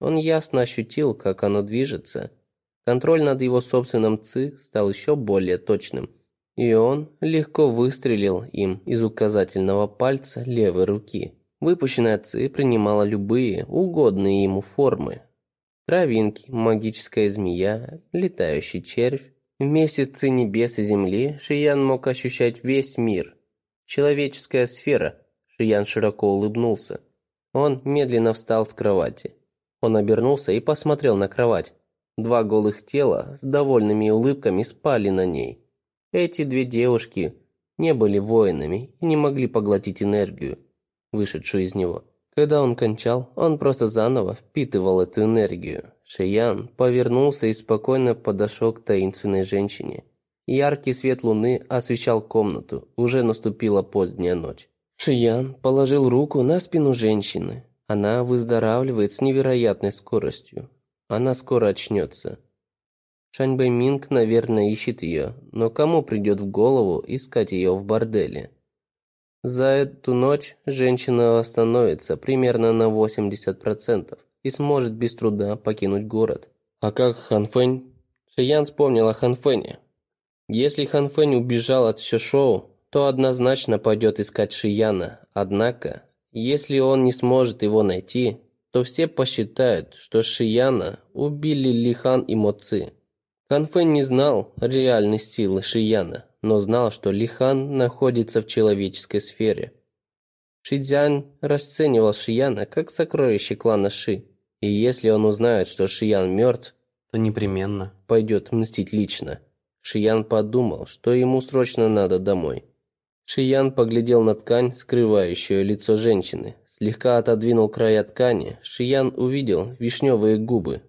Он ясно ощутил, как оно движется. Контроль над его собственным ци стал еще более точным, и он легко выстрелил им из указательного пальца левой руки. Выпущенная ци принимала любые угодные ему формы. Травинки, магическая змея, летающий червь. В месяце небес и земли Шиян мог ощущать весь мир. Человеческая сфера. Шиян широко улыбнулся. Он медленно встал с кровати. Он обернулся и посмотрел на кровать. Два голых тела с довольными улыбками спали на ней. Эти две девушки не были воинами и не могли поглотить энергию, вышедшую из него. Когда он кончал, он просто заново впитывал эту энергию. Шиян повернулся и спокойно подошел к таинственной женщине. Яркий свет луны освещал комнату, уже наступила поздняя ночь. Шиян положил руку на спину женщины. Она выздоравливает с невероятной скоростью. Она скоро очнется. Шань Минг, наверное, ищет ее, но кому придет в голову искать ее в борделе? За эту ночь женщина восстановится примерно на 80% и сможет без труда покинуть город. А как Хан Фэнь? Шиян вспомнил о Хан Фэне. Если Хан Фэнь убежал от шоу, то однозначно пойдет искать Шияна. Однако если он не сможет его найти, то все посчитают, что Шияна убили Лихан и Моци. Хан не знал реальной силы Шияна, но знал, что Лихан находится в человеческой сфере. Шидзян расценивал Шияна как сокровище клана Ши, и если он узнает, что Шиян мертв, то непременно пойдет мстить лично. Шиян подумал, что ему срочно надо домой. Шиян поглядел на ткань, скрывающую лицо женщины. Слегка отодвинул края ткани. Шиян увидел вишневые губы.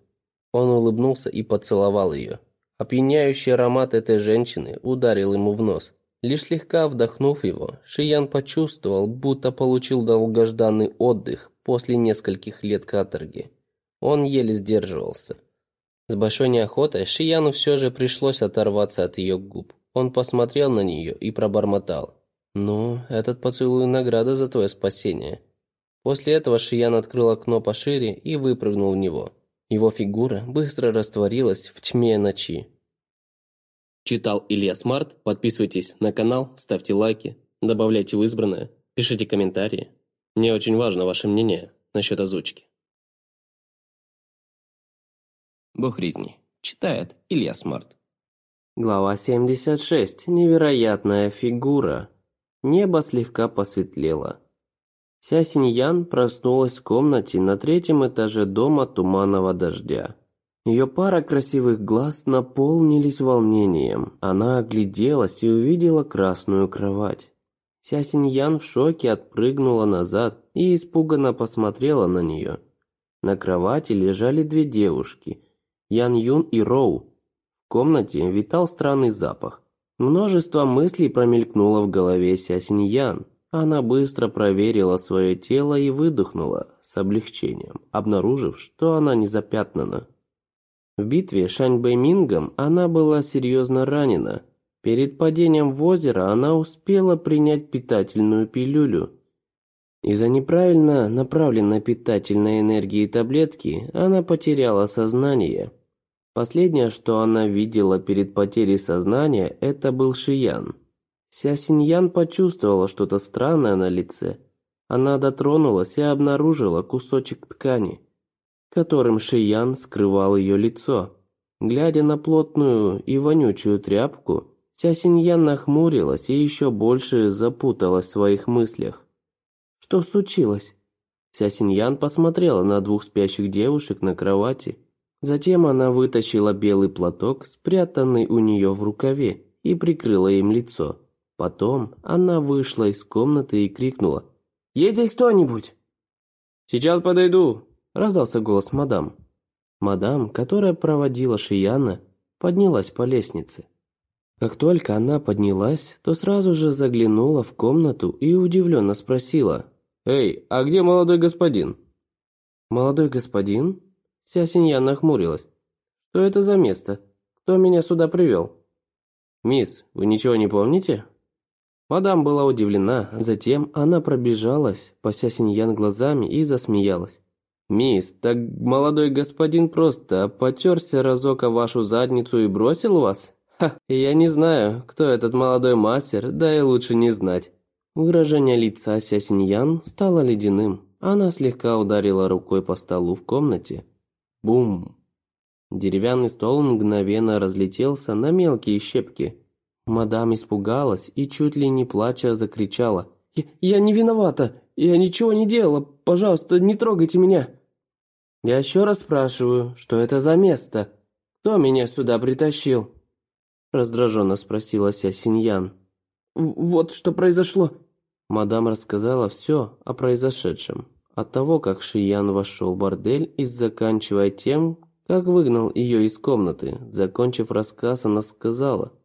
Он улыбнулся и поцеловал ее. Опьяняющий аромат этой женщины ударил ему в нос. Лишь слегка вдохнув его, Шиян почувствовал, будто получил долгожданный отдых после нескольких лет каторги. Он еле сдерживался. С большой неохотой Шияну все же пришлось оторваться от ее губ. Он посмотрел на нее и пробормотал. «Ну, этот поцелуй награда за твое спасение». После этого Шиян открыл окно пошире и выпрыгнул в него. Его фигура быстро растворилась в тьме ночи. Читал Илья Смарт. Подписывайтесь на канал, ставьте лайки, добавляйте в избранное, пишите комментарии. Мне очень важно ваше мнение. насчет озвучки. Бог резни. Читает Илья Смарт. Глава 76. Невероятная фигура. Небо слегка посветлело. Ся Синьян проснулась в комнате на третьем этаже дома туманного дождя. Ее пара красивых глаз наполнились волнением. Она огляделась и увидела красную кровать. Ся Синьян в шоке отпрыгнула назад и испуганно посмотрела на нее. На кровати лежали две девушки – Ян Юн и Роу. В комнате витал странный запах. Множество мыслей промелькнуло в голове Ся Синьян. Она быстро проверила свое тело и выдохнула с облегчением, обнаружив, что она не запятнана. В битве с Шаньбэймингом она была серьезно ранена. Перед падением в озеро она успела принять питательную пилюлю. Из-за неправильно направленной питательной энергии таблетки она потеряла сознание. Последнее, что она видела перед потерей сознания, это был Шиян. Ся Синьян почувствовала что-то странное на лице. Она дотронулась и обнаружила кусочек ткани, которым Шиян скрывал ее лицо. Глядя на плотную и вонючую тряпку, Ся Синьян нахмурилась и еще больше запуталась в своих мыслях. Что случилось? Ся Синьян посмотрела на двух спящих девушек на кровати. Затем она вытащила белый платок, спрятанный у нее в рукаве, и прикрыла им лицо. Потом она вышла из комнаты и крикнула. «Есть здесь кто-нибудь?» «Сейчас подойду», – раздался голос мадам. Мадам, которая проводила Шияна, поднялась по лестнице. Как только она поднялась, то сразу же заглянула в комнату и удивленно спросила. «Эй, а где молодой господин?» «Молодой господин?» Ся Синьян нахмурилась. «Что это за место? Кто меня сюда привел?» «Мисс, вы ничего не помните?» Мадам была удивлена, затем она пробежалась по Сясиньян глазами и засмеялась. «Мисс, так молодой господин просто потерся разок о вашу задницу и бросил вас? Ха, я не знаю, кто этот молодой мастер, да и лучше не знать». Выражение лица Сясиньян стало ледяным. Она слегка ударила рукой по столу в комнате. Бум! Деревянный стол мгновенно разлетелся на мелкие щепки. Мадам испугалась и чуть ли не плача закричала. «Я, я не виновата! Я ничего не делала! Пожалуйста, не трогайте меня!» «Я еще раз спрашиваю, что это за место? Кто меня сюда притащил?» Раздраженно спросила Ся Синьян. «Вот что произошло!» Мадам рассказала все о произошедшем. От того, как Шиян вошел в бордель и заканчивая тем, как выгнал ее из комнаты. Закончив рассказ, она сказала –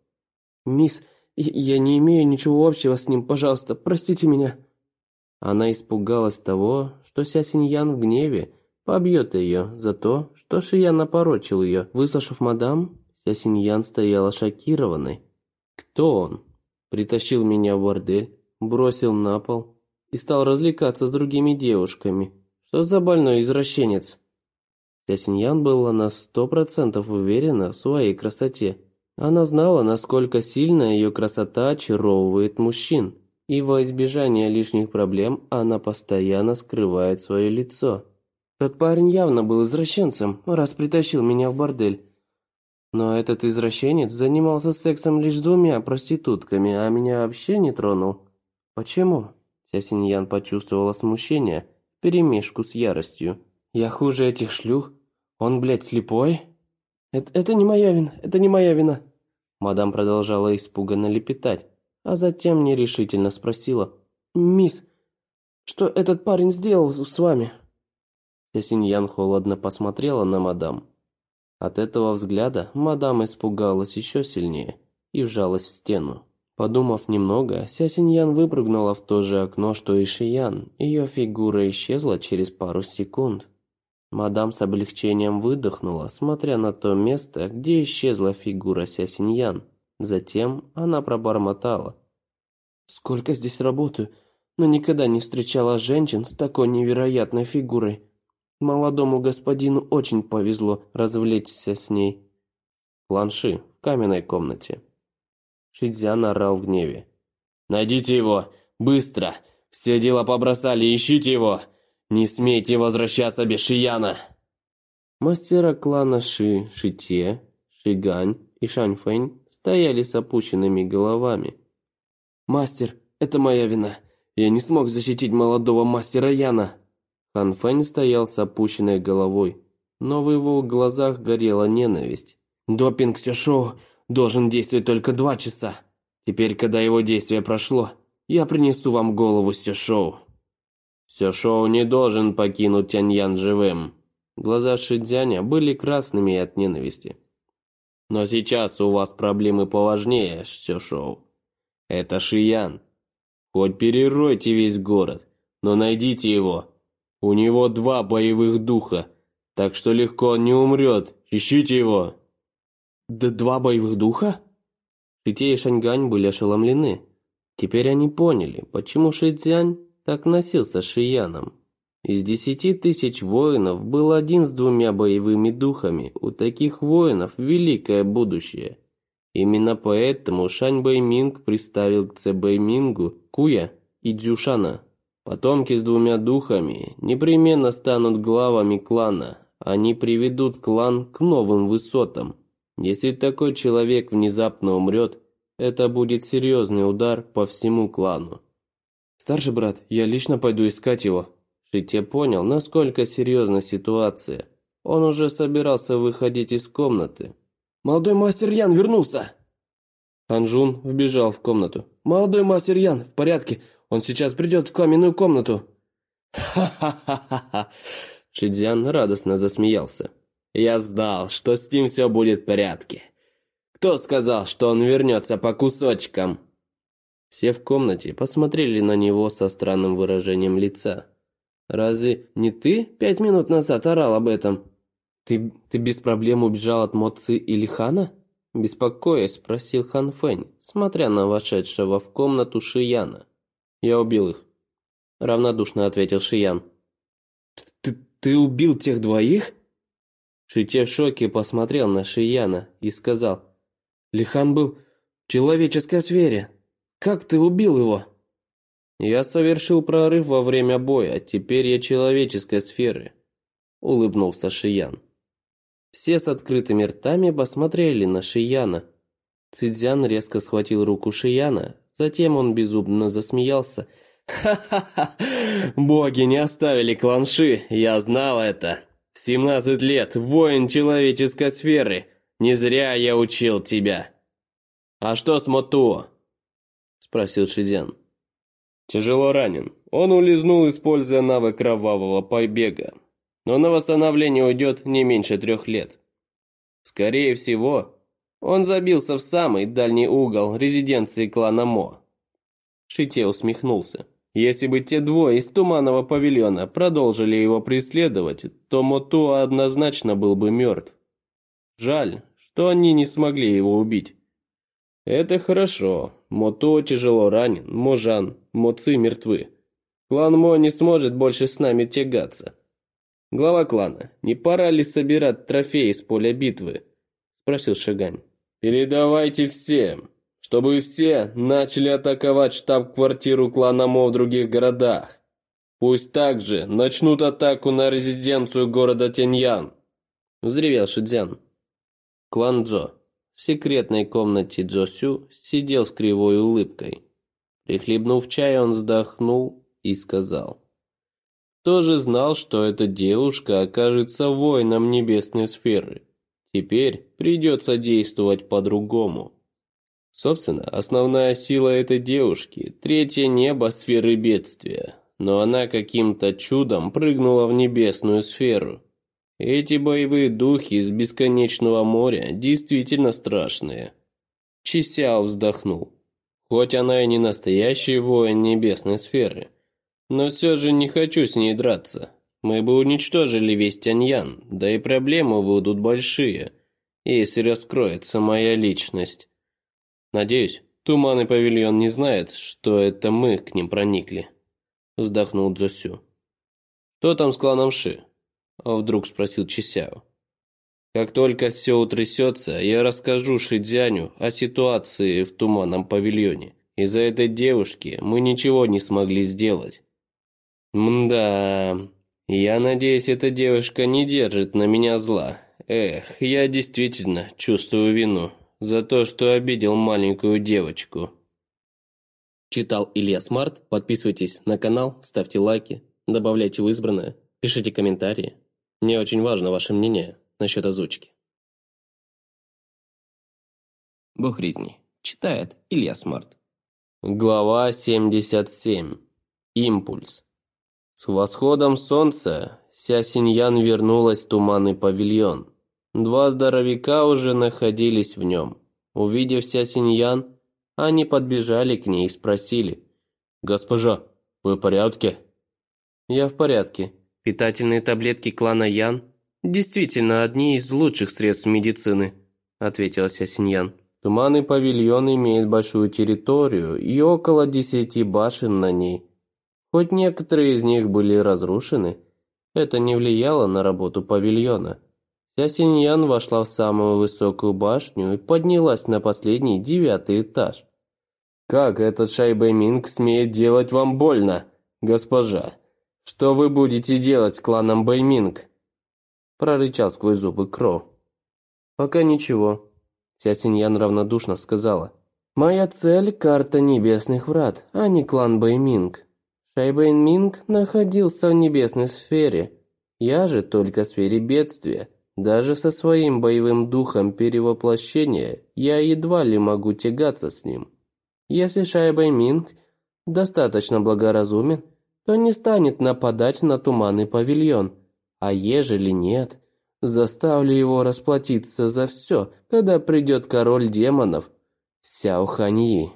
«Мисс, я не имею ничего общего с ним, пожалуйста, простите меня». Она испугалась того, что Ся Синьян в гневе побьет ее за то, что Шиян напорочил ее. Выслушав мадам, Ся Синьян стояла шокированной. «Кто он?» Притащил меня в бордель, бросил на пол и стал развлекаться с другими девушками. Что за больной извращенец? Сясиньян была на сто процентов уверена в своей красоте. Она знала, насколько сильно ее красота очаровывает мужчин, и во избежание лишних проблем она постоянно скрывает свое лицо. Тот парень явно был извращенцем, раз притащил меня в бордель. Но этот извращенец занимался сексом лишь с двумя проститутками, а меня вообще не тронул. Почему? Сясиньян почувствовала смущение вперемешку с яростью. Я хуже этих шлюх? Он, блядь, слепой? Это, это не моя вина, это не моя вина. Мадам продолжала испуганно лепетать, а затем нерешительно спросила. «Мисс, что этот парень сделал с вами?» Синьян холодно посмотрела на мадам. От этого взгляда мадам испугалась еще сильнее и вжалась в стену. Подумав немного, Сясиньян выпрыгнула в то же окно, что и Шиян. Ее фигура исчезла через пару секунд. Мадам с облегчением выдохнула, смотря на то место, где исчезла фигура Сясиньян. Затем она пробормотала. «Сколько здесь работаю, но никогда не встречала женщин с такой невероятной фигурой. Молодому господину очень повезло развлечься с ней». Планши в каменной комнате. Шидзян орал в гневе. «Найдите его! Быстро! Все дела побросали, ищите его! Не смейте возвращаться без Шияна!» Мастера клана Ши, Шите, Шигань и Шаньфэнь стояли с опущенными головами. «Мастер, это моя вина. Я не смог защитить молодого мастера Яна!» Хан Фэнь стоял с опущенной головой, но в его глазах горела ненависть. «Допинг Сюшоу должен действовать только два часа. Теперь, когда его действие прошло, я принесу вам голову Сюшоу». Сюшоу не должен покинуть Тяньян живым. Глаза Шидзяня были красными от ненависти. Но сейчас у вас проблемы поважнее, Сюшоу. Это Шиян. Хоть переройте весь город, но найдите его. У него два боевых духа, так что легко он не умрет. Ищите его!» «Да два боевых духа?» Шите и Шаньгань были ошеломлены. Теперь они поняли, почему Шицзянь так носился с Шияном. Из десяти тысяч воинов был один с двумя боевыми духами. У таких воинов великое будущее. Именно поэтому Шань Бэйминг приставил к Цэ Бэймингу Куя и Дзюшана. Потомки с двумя духами непременно станут главами клана. Они приведут клан к новым высотам. Если такой человек внезапно умрет, это будет серьезный удар по всему клану. «Старший брат, я лично пойду искать его», Шите понял, насколько серьезна ситуация. Он уже собирался выходить из комнаты. «Молодой мастер Ян вернулся!» Ханжун вбежал в комнату. «Молодой мастер Ян, в порядке. Он сейчас придет в каменную комнату». «Ха-ха-ха-ха-ха!» Шидзян радостно засмеялся. «Я знал, что с ним все будет в порядке. Кто сказал, что он вернется по кусочкам?» Все в комнате посмотрели на него со странным выражением лица. Разве не ты пять минут назад орал об этом? Ты, ты без проблем убежал от Моци или Хана? Беспокоясь, спросил Хан Фэнь, смотря на вошедшего в комнату Шияна. Я убил их. Равнодушно ответил Шиян. Ты, ты убил тех двоих? Шите в шоке посмотрел на Шияна и сказал. Лихан был в человеческой сфере. Как ты убил его? «Я совершил прорыв во время боя, теперь я человеческой сферы», – улыбнулся Шиян. Все с открытыми ртами посмотрели на Шияна. Цидзян резко схватил руку Шияна, затем он безумно засмеялся. «Ха-ха-ха! Боги не оставили кланши, я знал это! В 17 лет, воин человеческой сферы, не зря я учил тебя!» «А что с Мотуо?» – спросил Шидзян. Тяжело ранен. Он улизнул, используя навык кровавого побега. Но на восстановление уйдет не меньше трех лет. Скорее всего, он забился в самый дальний угол резиденции клана Мо. Шите усмехнулся. Если бы те двое из Туманного павильона продолжили его преследовать, то Мотуа однозначно был бы мертв. Жаль, что они не смогли его убить. Это хорошо. Мото тяжело ранен, Можан, Моцы мертвы. Клан Мо не сможет больше с нами тягаться. Глава клана, не пора ли собирать трофеи с поля битвы? Спросил Шагань. Передавайте всем, чтобы все начали атаковать штаб-квартиру клана Мо в других городах. Пусть также начнут атаку на резиденцию города Тяньян. Взревел Шидзян. Клан Джо в секретной комнате Джосю сидел с кривой улыбкой. Прихлебнув чай, он вздохнул и сказал. Тоже знал, что эта девушка окажется воином небесной сферы. Теперь придется действовать по-другому. Собственно, основная сила этой девушки – третье небо сферы бедствия. Но она каким-то чудом прыгнула в небесную сферу. Эти боевые духи из бесконечного моря действительно страшные. Чисяо вздохнул. Хоть она и не настоящий воин небесной сферы, но все же не хочу с ней драться. Мы бы уничтожили весь Тяньян, да и проблемы будут большие, если раскроется моя личность. Надеюсь, Туман и Павильон не знает, что это мы к ним проникли. Вздохнул Дзосю. Что там с кланом Ши? Вдруг спросил Чисяо. Как только все утрясется, я расскажу Шидзяню о ситуации в туманном павильоне. Из-за этой девушки мы ничего не смогли сделать. Мда, Я надеюсь, эта девушка не держит на меня зла. Эх, я действительно чувствую вину за то, что обидел маленькую девочку. Читал Илья Смарт. Подписывайтесь на канал, ставьте лайки, добавляйте в избранное, пишите комментарии. Мне очень важно ваше мнение насчет озвучки. Бог резни. Читает Илья Смарт. Глава 77. Импульс. С восходом солнца Ся Синьян вернулась в туманный павильон. Два здоровяка уже находились в нем. Увидев Ся Синьян, они подбежали к ней и спросили. «Госпожа, вы в порядке?» «Я в порядке. Питательные таблетки клана Ян действительно одни из лучших средств медицины», ответила Ся Синьян. Туманный павильон имеет большую территорию и около десяти башен на ней. Хоть некоторые из них были разрушены, это не влияло на работу павильона. Сясиньян вошла в самую высокую башню и поднялась на последний девятый этаж. «Как этот Шань Бэйминг смеет делать вам больно, госпожа? Что вы будете делать с кланом Бэйминг?» Прорычал сквозь зубы Кроу. «Пока ничего», Ся Синьян равнодушно сказала. «Моя цель – карта небесных врат, а не клан Бэйминг. Шань Бэйминг находился в небесной сфере. Я же только в сфере бедствия. Даже со своим боевым духом перевоплощения я едва ли могу тягаться с ним. Если Шайбэй Минг достаточно благоразумен, то не станет нападать на туманный павильон. А ежели нет, заставлю его расплатиться за все, когда придет король демонов Сяо Ханьи.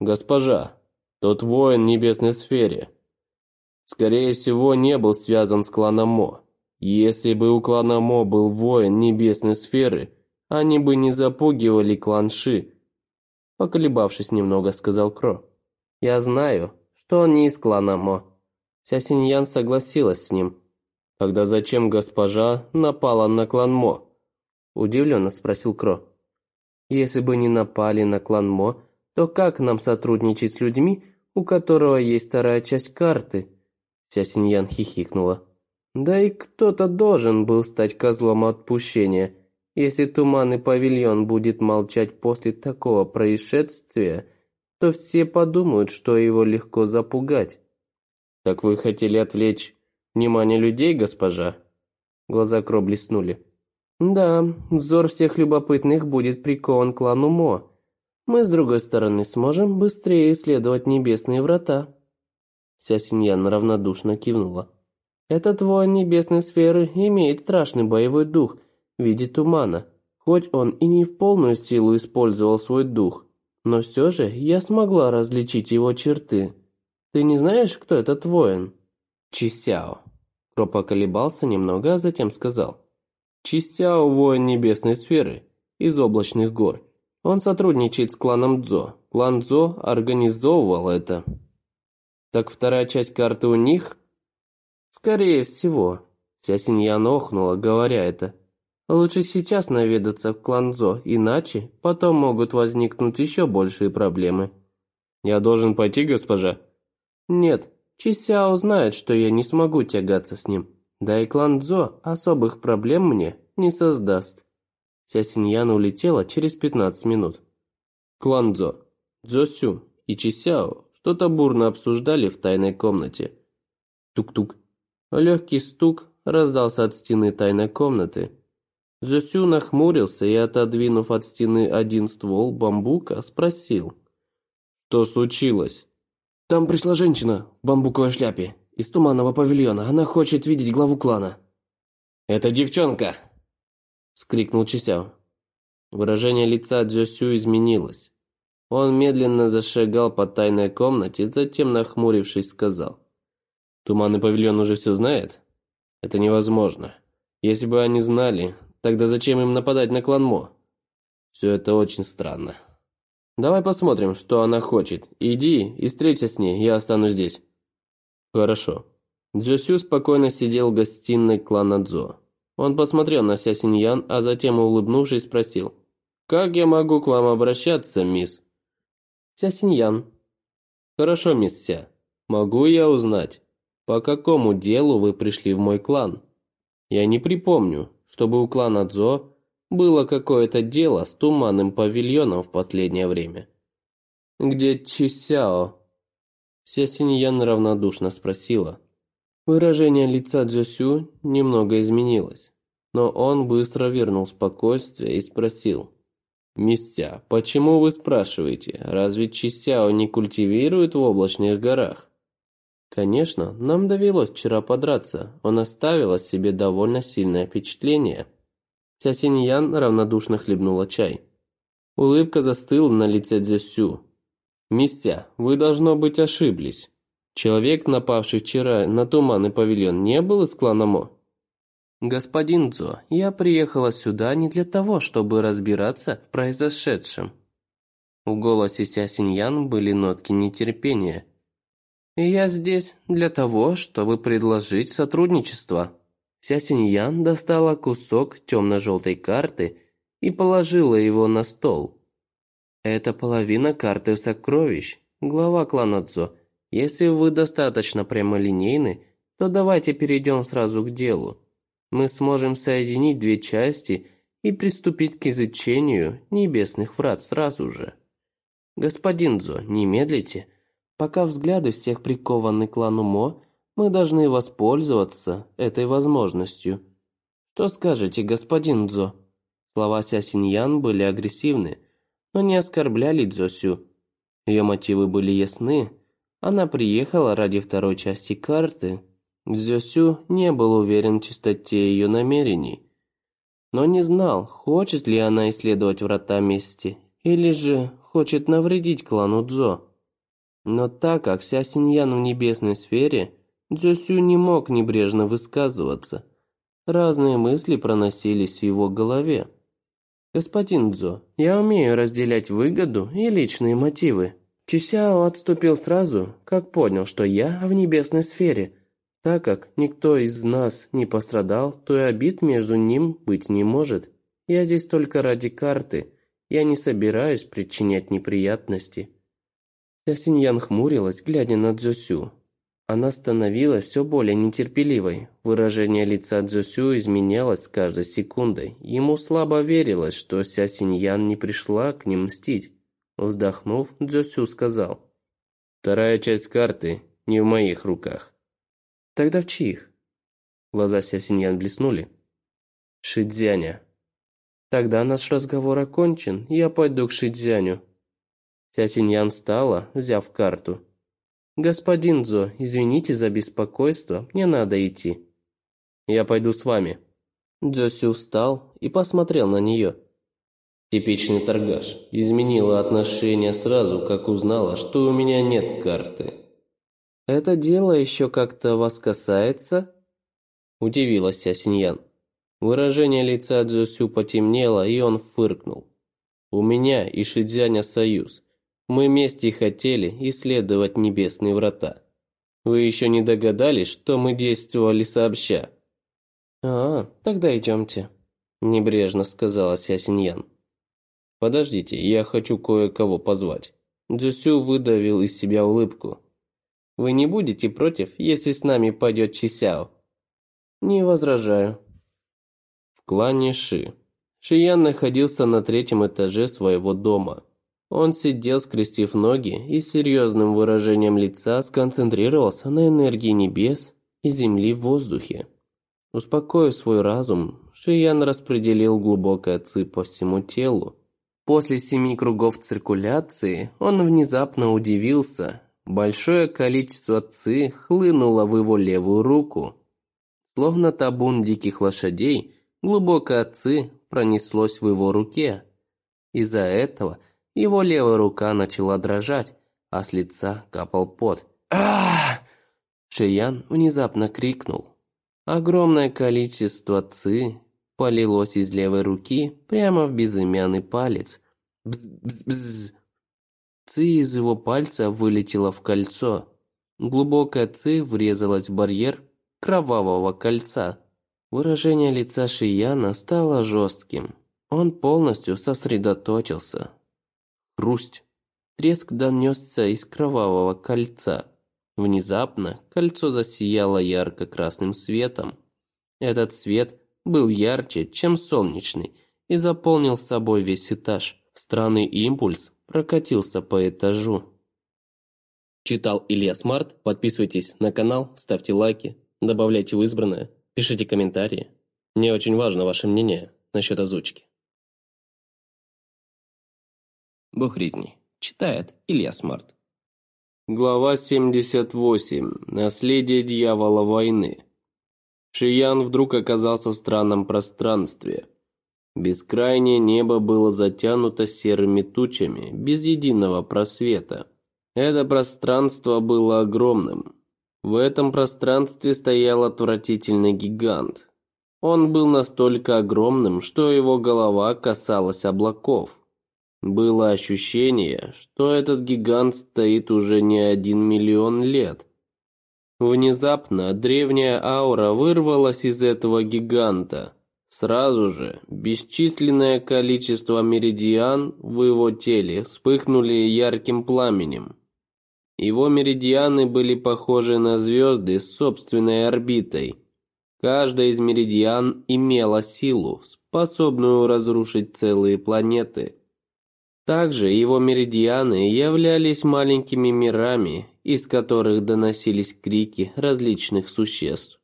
Госпожа, тот воин в небесной сфере. Скорее всего, не был связан с кланом Мо. Если бы у клана Мо был воин небесной сферы, они бы не запугивали клан Ши. Поколебавшись немного, сказал Кро. Я знаю, что он не из клана Мо. Ся Синьян согласилась с ним. Тогда зачем госпожа напала на клан Мо? Удивленно спросил Кро. Если бы не напали на клан Мо, то как нам сотрудничать с людьми, у которого есть вторая часть карты?» Ся Синьян хихикнула. «Да и кто-то должен был стать козлом отпущения. Если туманный павильон будет молчать после такого происшествия, то все подумают, что его легко запугать». «Так вы хотели отвлечь внимание людей, госпожа?» Глаза Кро блеснули. «Да, взор всех любопытных будет прикован к клану Мо. Мы, с другой стороны, сможем быстрее исследовать небесные врата». Ся Синьян равнодушно кивнула. «Этот воин небесной сферы имеет страшный боевой дух в виде тумана. Хоть он и не в полную силу использовал свой дух, но все же я смогла различить его черты. Ты не знаешь, кто этот воин?» «Чисяо». Кро поколебался немного, а затем сказал. «Чисяо – воин небесной сферы, из облачных гор. Он сотрудничает с кланом Дзо. Клан Дзо организовывал это. Так вторая часть карты у них? Скорее всего. Вся семья охнула, говоря это. Лучше сейчас наведаться в клан Дзо, иначе потом могут возникнуть еще большие проблемы. Я должен пойти, госпожа? Нет, Чисяо знает, что я не смогу тягаться с ним. Да и клан Дзо особых проблем мне не создаст. Ся Синьян улетела через 15 минут. Клан Дзо, Дзосю и Чисяо что-то бурно обсуждали в тайной комнате. Тук-тук. Легкий стук раздался от стены тайной комнаты. Дзосю нахмурился и, отодвинув от стены один ствол бамбука, спросил. «Что случилось?» «Там пришла женщина в бамбуковой шляпе из туманного павильона. Она хочет видеть главу клана». «Это девчонка!» – скрикнул Чисяо. Выражение лица Дзюсю изменилось. Он медленно зашагал по тайной комнате, затем, нахмурившись, сказал. «Туманный павильон уже все знает? Это невозможно. Если бы они знали, тогда зачем им нападать на клан Мо? Все это очень странно. Давай посмотрим, что она хочет. Иди и встреться с ней, я останусь здесь». «Хорошо». Дзюсю спокойно сидел в гостиной клана Дзо. Он посмотрел на Ся Синьян, а затем, улыбнувшись, спросил. «Как я могу к вам обращаться, мисс?» «Ся Синьян». «Хорошо, мисс Ся. Могу я узнать, по какому делу вы пришли в мой клан? Я не припомню, чтобы у клана Цзо было какое-то дело с туманным павильоном в последнее время. Где Чисяо? Ся Синьян равнодушно спросила. Выражение лица Дзюсю немного изменилось, но он быстро вернул спокойствие и спросил. «Мисся, почему вы спрашиваете? Разве Чисяо не культивирует в облачных горах?» Конечно, нам довелось вчера подраться. Он оставил о себе довольно сильное впечатление. Ся Синьян равнодушно хлебнула чай. Улыбка застыла на лице Дзюсю. «Мисся, вы, должно быть, ошиблись. Человек, напавший вчера на туманный павильон, не был из клана Мо?» «Господин Цзо, я приехала сюда не для того, чтобы разбираться в произошедшем». В голосе Ся Синьян были нотки нетерпения. «И я здесь для того, чтобы предложить сотрудничество». Ся Синьян достала кусок темно-желтой карты и положила его на стол. Это половина карты сокровищ. Глава клана Цзо. Если вы достаточно прямолинейны, то давайте перейдем сразу к делу. Мы сможем соединить две части и приступить к изучению небесных врат сразу же. Господин Цзо, не медлите. Пока взгляды всех прикованы к клану Мо, мы должны воспользоваться этой возможностью. Что скажете, господин Цзо? Слова Ся Синьян были агрессивны, но не оскорбляли Дзосю. Ее мотивы были ясны. Она приехала ради второй части карты. Дзосю не был уверен в чистоте ее намерений, но не знал, хочет ли она исследовать врата мести или же хочет навредить клану Дзо. Но так как вся Синьян в небесной сфере, Дзосю не мог небрежно высказываться. Разные мысли проносились в его голове. «Господин Дзо, я умею разделять выгоду и личные мотивы». Чисяо отступил сразу, как понял, что я в небесной сфере. Так как никто из нас не пострадал, то и обид между ним быть не может. Я здесь только ради карты. Я не собираюсь причинять неприятности. Ясиньян хмурилась, глядя на Дзюсю. Она становилась все более нетерпеливой. Выражение лица Цзюсю изменялось с каждой секундой. Ему слабо верилось, что Ся Синьян не пришла к ним мстить. Вздохнув, Цзюсю сказал. «Вторая часть карты не в моих руках». «Тогда в чьих?» Глаза Ся Синьян блеснули. «Шидзяня». «Тогда наш разговор окончен, я пойду к Шидзяню». Ся Синьян встала, взяв карту. «Господин Зо, извините за беспокойство, мне надо идти». «Я пойду с вами». Дзосю встал и посмотрел на нее. Типичный торгаш. Изменила отношение сразу, как узнала, что у меня нет карты. «Это дело еще как-то вас касается?» Удивилась Синьян. Выражение лица Дзюсю потемнело, и он фыркнул. «У меня и Шидзяня союз. Мы вместе хотели исследовать небесные врата. Вы еще не догадались, что мы действовали сообща?» «А, тогда идемте», – небрежно сказала Сясиньян. «Подождите, я хочу кое-кого позвать». Дзюсю выдавил из себя улыбку. «Вы не будете против, если с нами пойдет Чисяо?» «Не возражаю». В клане Ши. Шиян находился на третьем этаже своего дома – он сидел, скрестив ноги, и с серьезным выражением лица сконцентрировался на энергии небес и земли в воздухе. Успокоив свой разум, Шиян распределил глубокое ци по всему телу. После семи кругов циркуляции он внезапно удивился. Большое количество ци хлынуло в его левую руку. Словно табун диких лошадей, глубокое ци пронеслось в его руке. Из-за этого – его левая рука начала дрожать, а с лица капал пот. а Шиян внезапно крикнул. Огромное количество ци полилось из левой руки прямо в безымянный палец. Бз-бз-бз. Ци из его пальца вылетела в кольцо. Глубокая ци врезалась в барьер кровавого кольца. Выражение лица Шияна стало жестким. Он полностью сосредоточился. Хрусть. Треск донесся из кровавого кольца. Внезапно кольцо засияло ярко-красным светом. Этот свет был ярче, чем солнечный, и заполнил собой весь этаж. Странный импульс прокатился по этажу. Читал Илья Смарт. Подписывайтесь на канал, ставьте лайки, добавляйте в избранное, пишите комментарии. Мне очень важно ваше мнение насчет озвучки. Бог резни. Читает Илья Смарт. Глава 78. Наследие дьявола войны. Шиян вдруг оказался в странном пространстве. Бескрайнее небо было затянуто серыми тучами, без единого просвета. Это пространство было огромным. В этом пространстве стоял отвратительный гигант. Он был настолько огромным, что его голова касалась облаков. Было ощущение, что этот гигант стоит уже не один миллион лет. Внезапно древняя аура вырвалась из этого гиганта. Сразу же бесчисленное количество меридиан в его теле вспыхнули ярким пламенем. Его меридианы были похожи на звезды с собственной орбитой. Каждая из меридиан имела силу, способную разрушить целые планеты – также его меридианы являлись маленькими мирами, из которых доносились крики различных существ.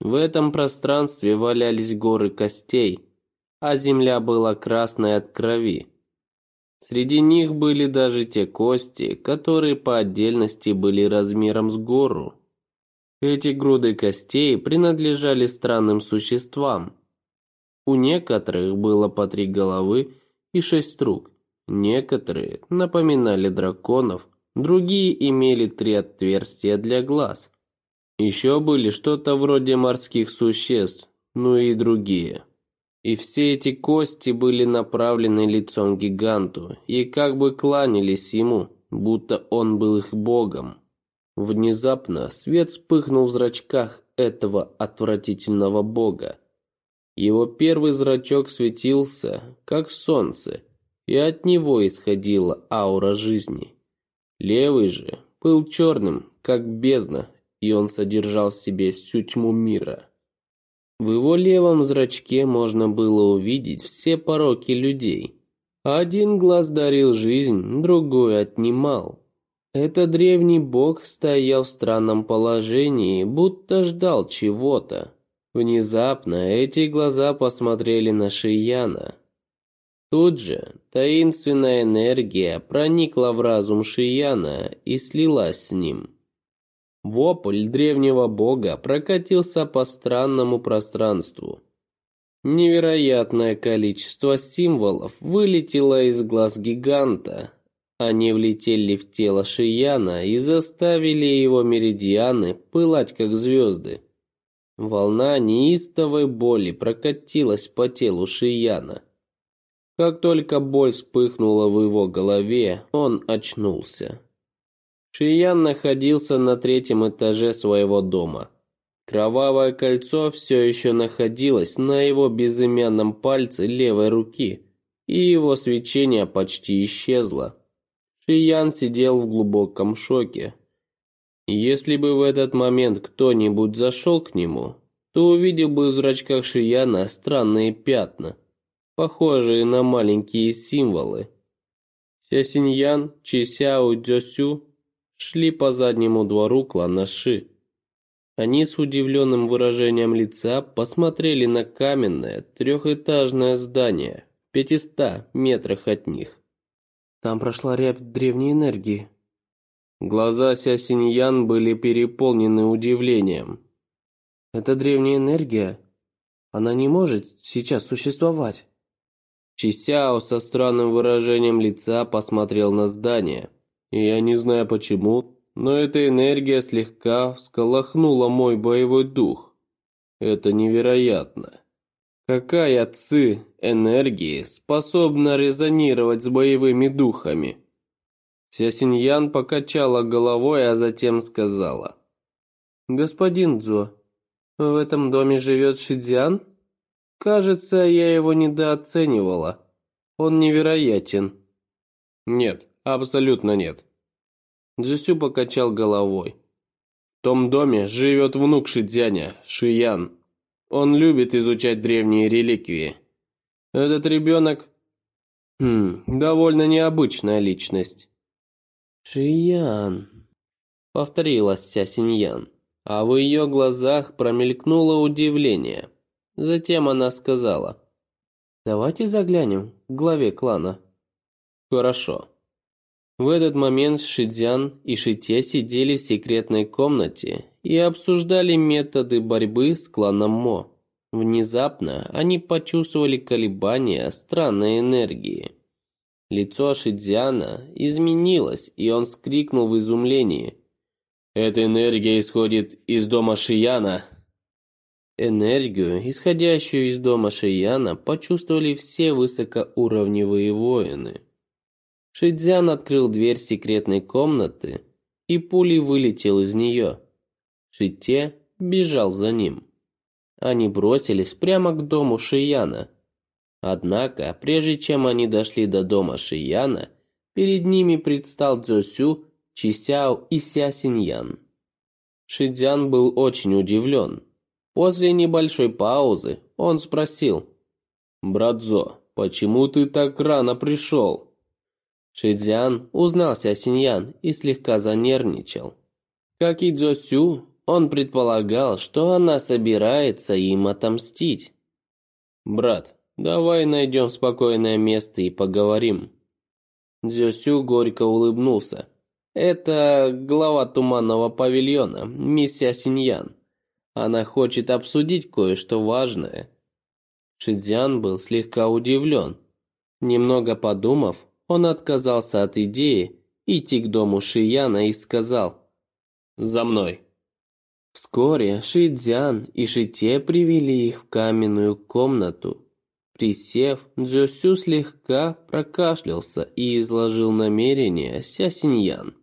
В этом пространстве валялись горы костей, а земля была красной от крови. Среди них были даже те кости, которые по отдельности были размером с гору. Эти груды костей принадлежали странным существам. У некоторых было по три головы и шесть рук, Некоторые напоминали драконов, другие имели три отверстия для глаз. Еще были что-то вроде морских существ, ну и другие. И все эти кости были направлены лицом гиганту и как бы кланялись ему, будто он был их богом. Внезапно свет вспыхнул в зрачках этого отвратительного бога. Его первый зрачок светился, как солнце, и от него исходила аура жизни. Левый же был черным, как бездна, и он содержал в себе всю тьму мира. В его левом зрачке можно было увидеть все пороки людей. Один глаз дарил жизнь, другой отнимал. Этот древний бог стоял в странном положении, будто ждал чего-то. Внезапно эти глаза посмотрели на Шияна. Тут же таинственная энергия проникла в разум Шияна и слилась с ним. Вопль древнего бога прокатился по странному пространству. Невероятное количество символов вылетело из глаз гиганта. Они влетели в тело Шияна и заставили его меридианы пылать как звезды. Волна неистовой боли прокатилась по телу Шияна. Как только боль вспыхнула в его голове, он очнулся. Шиян находился на третьем этаже своего дома. Кровавое кольцо все еще находилось на его безымянном пальце левой руки, и его свечение почти исчезло. Шиян сидел в глубоком шоке. Если бы в этот момент кто-нибудь зашел к нему, то увидел бы в зрачках Шияна странные пятна – похожие на маленькие символы. Сясиньян, Чисяо, Дзёсю шли по заднему двору клана Ши. Они с удивленным выражением лица посмотрели на каменное трехэтажное здание в пятиста метрах от них. Там прошла рябь древней энергии. Глаза Сясиньян были переполнены удивлением. Это древняя энергия? Она не может сейчас существовать. Чисяо со странным выражением лица посмотрел на здание. И я не знаю почему, но эта энергия слегка всколыхнула мой боевой дух. Это невероятно. Какая ци энергии способна резонировать с боевыми духами? Сясиньян покачала головой, а затем сказала. «Господин Дзо, в этом доме живет Шидзян?» Кажется, я его недооценивала. Он невероятен. Нет, абсолютно нет. Дзюсю покачал головой. В том доме живет внук Шидзяня, Шиян. Он любит изучать древние реликвии. Этот ребенок... Хм, довольно необычная личность. «Шиян», — повторила Ся Синьян, а в ее глазах промелькнуло удивление. Затем она сказала, «Давайте заглянем к главе клана». «Хорошо». В этот момент Шидзян и Шите сидели в секретной комнате и обсуждали методы борьбы с кланом Мо. Внезапно они почувствовали колебания странной энергии. Лицо Шидзяна изменилось, и он скрикнул в изумлении. «Эта энергия исходит из дома Шияна!» Энергию, исходящую из дома Шияна, почувствовали все высокоуровневые воины. Шидзян открыл дверь секретной комнаты, и пулей вылетел из нее. Шите бежал за ним. Они бросились прямо к дому Шияна. Однако, прежде чем они дошли до дома Шияна, перед ними предстал Цзюсю, Чисяо и Ся Синьян. Шидзян был очень удивлен. После небольшой паузы он спросил. «Брат Зо, почему ты так рано пришел?» Шидзян узнал Сясиньян и слегка занервничал. Как и Дзосю, он предполагал, что она собирается им отомстить. «Брат, давай найдем спокойное место и поговорим». Дзюсю горько улыбнулся. «Это глава туманного павильона, миссия Синьян. Она хочет обсудить кое-что важное». Шидзян был слегка удивлен. Немного подумав, он отказался от идеи идти к дому Шияна и сказал «За мной». Вскоре Шидзян и Шите привели их в каменную комнату. Присев, Дзюсю слегка прокашлялся и изложил намерение Сясиньян.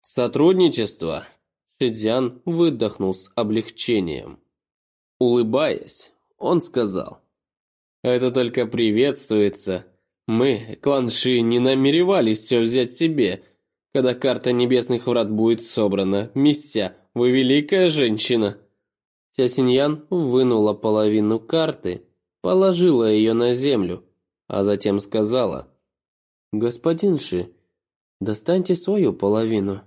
«Сотрудничество!» Шидзян выдохнул с облегчением. Улыбаясь, он сказал, «Это только приветствуется мы, клан Ши, не намеревались все взять себе. Когда карта небесных врат будет собрана, мися, вы великая женщина. Сясиньян вынула половину карты, положила ее на землю, а затем сказала. «Господин Ши, достаньте свою половину».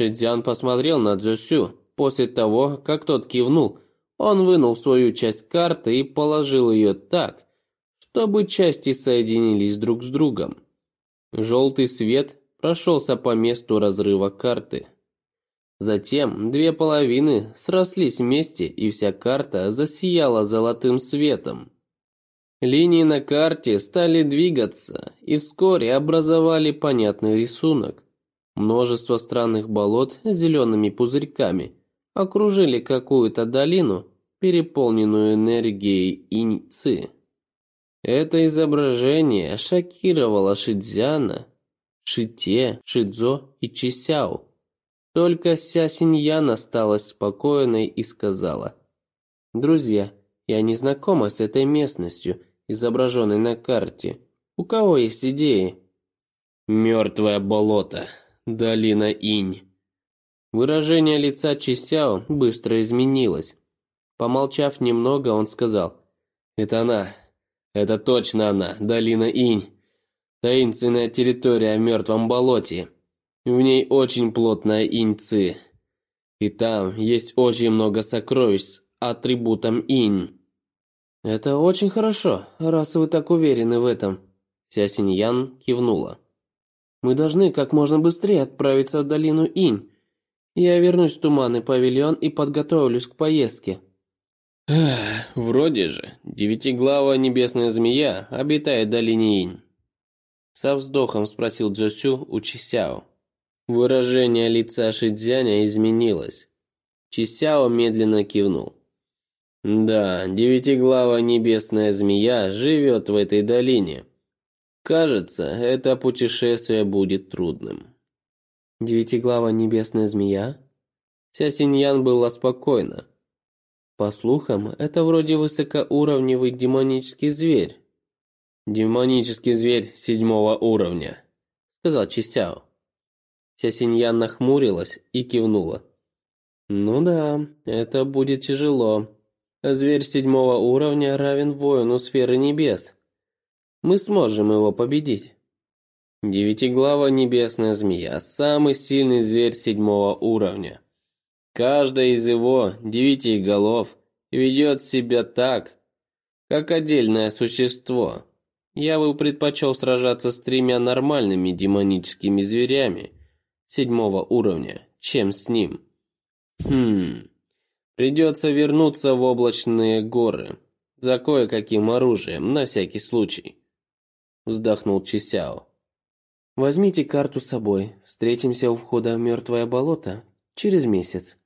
Шидзян посмотрел на Дзюсю. После того, как тот кивнул, он вынул свою часть карты и положил ее так, чтобы части соединились друг с другом. Желтый свет прошелся по месту разрыва карты. Затем две половины срослись вместе, и вся карта засияла золотым светом. Линии на карте стали двигаться и вскоре образовали понятный рисунок. Множество странных болот с зелеными пузырьками окружили какую-то долину, переполненную энергией инь-ци. Это изображение шокировало Шидзяна, Шите, Шидзо и Чисяо. Только Ся Синьян осталась спокойной и сказала, «Друзья, я не знакома с этой местностью, изображенной на карте. У кого есть идеи?» «Мертвое болото, долина Инь». Выражение лица Чисяо быстро изменилось. Помолчав немного, он сказал, «Это она, это точно она, долина Инь. Таинственная территория в мертвом болоте. В ней очень плотная инь-ци. И там есть очень много сокровищ с атрибутом инь. Это очень хорошо, раз вы так уверены в этом. Ся Синьян кивнула. Мы должны как можно быстрее отправиться в долину Инь. Я вернусь в туманный павильон и подготовлюсь к поездке. Эх, вроде же, девятиглавая небесная змея обитает в долине Инь. Со вздохом спросил Джосю у Чисяо. Выражение лица Шидзяня изменилось. Чисяо медленно кивнул. Да, девятиглавая небесная змея живет в этой долине. Кажется, это путешествие будет трудным. Девятиглавая небесная змея? Ся Синьян была спокойна. По слухам, это вроде высокоуровневый демонический зверь. Демонический зверь седьмого уровня, сказал Чисяо. Сясиньян нахмурилась и кивнула. «Ну да, это будет тяжело. Зверь седьмого уровня равен воину сферы небес. Мы сможем его победить». Девятиглава небесная змея – самый сильный зверь седьмого уровня. Каждая из его девяти голов ведет себя так, как отдельное существо. Я бы предпочел сражаться с тремя нормальными демоническими зверями седьмого уровня, чем с ним. Хм, придется вернуться в облачные горы за кое-каким оружием, на всякий случай. Вздохнул Чисяо. Возьмите карту с собой, встретимся у входа в мертвое болото через месяц.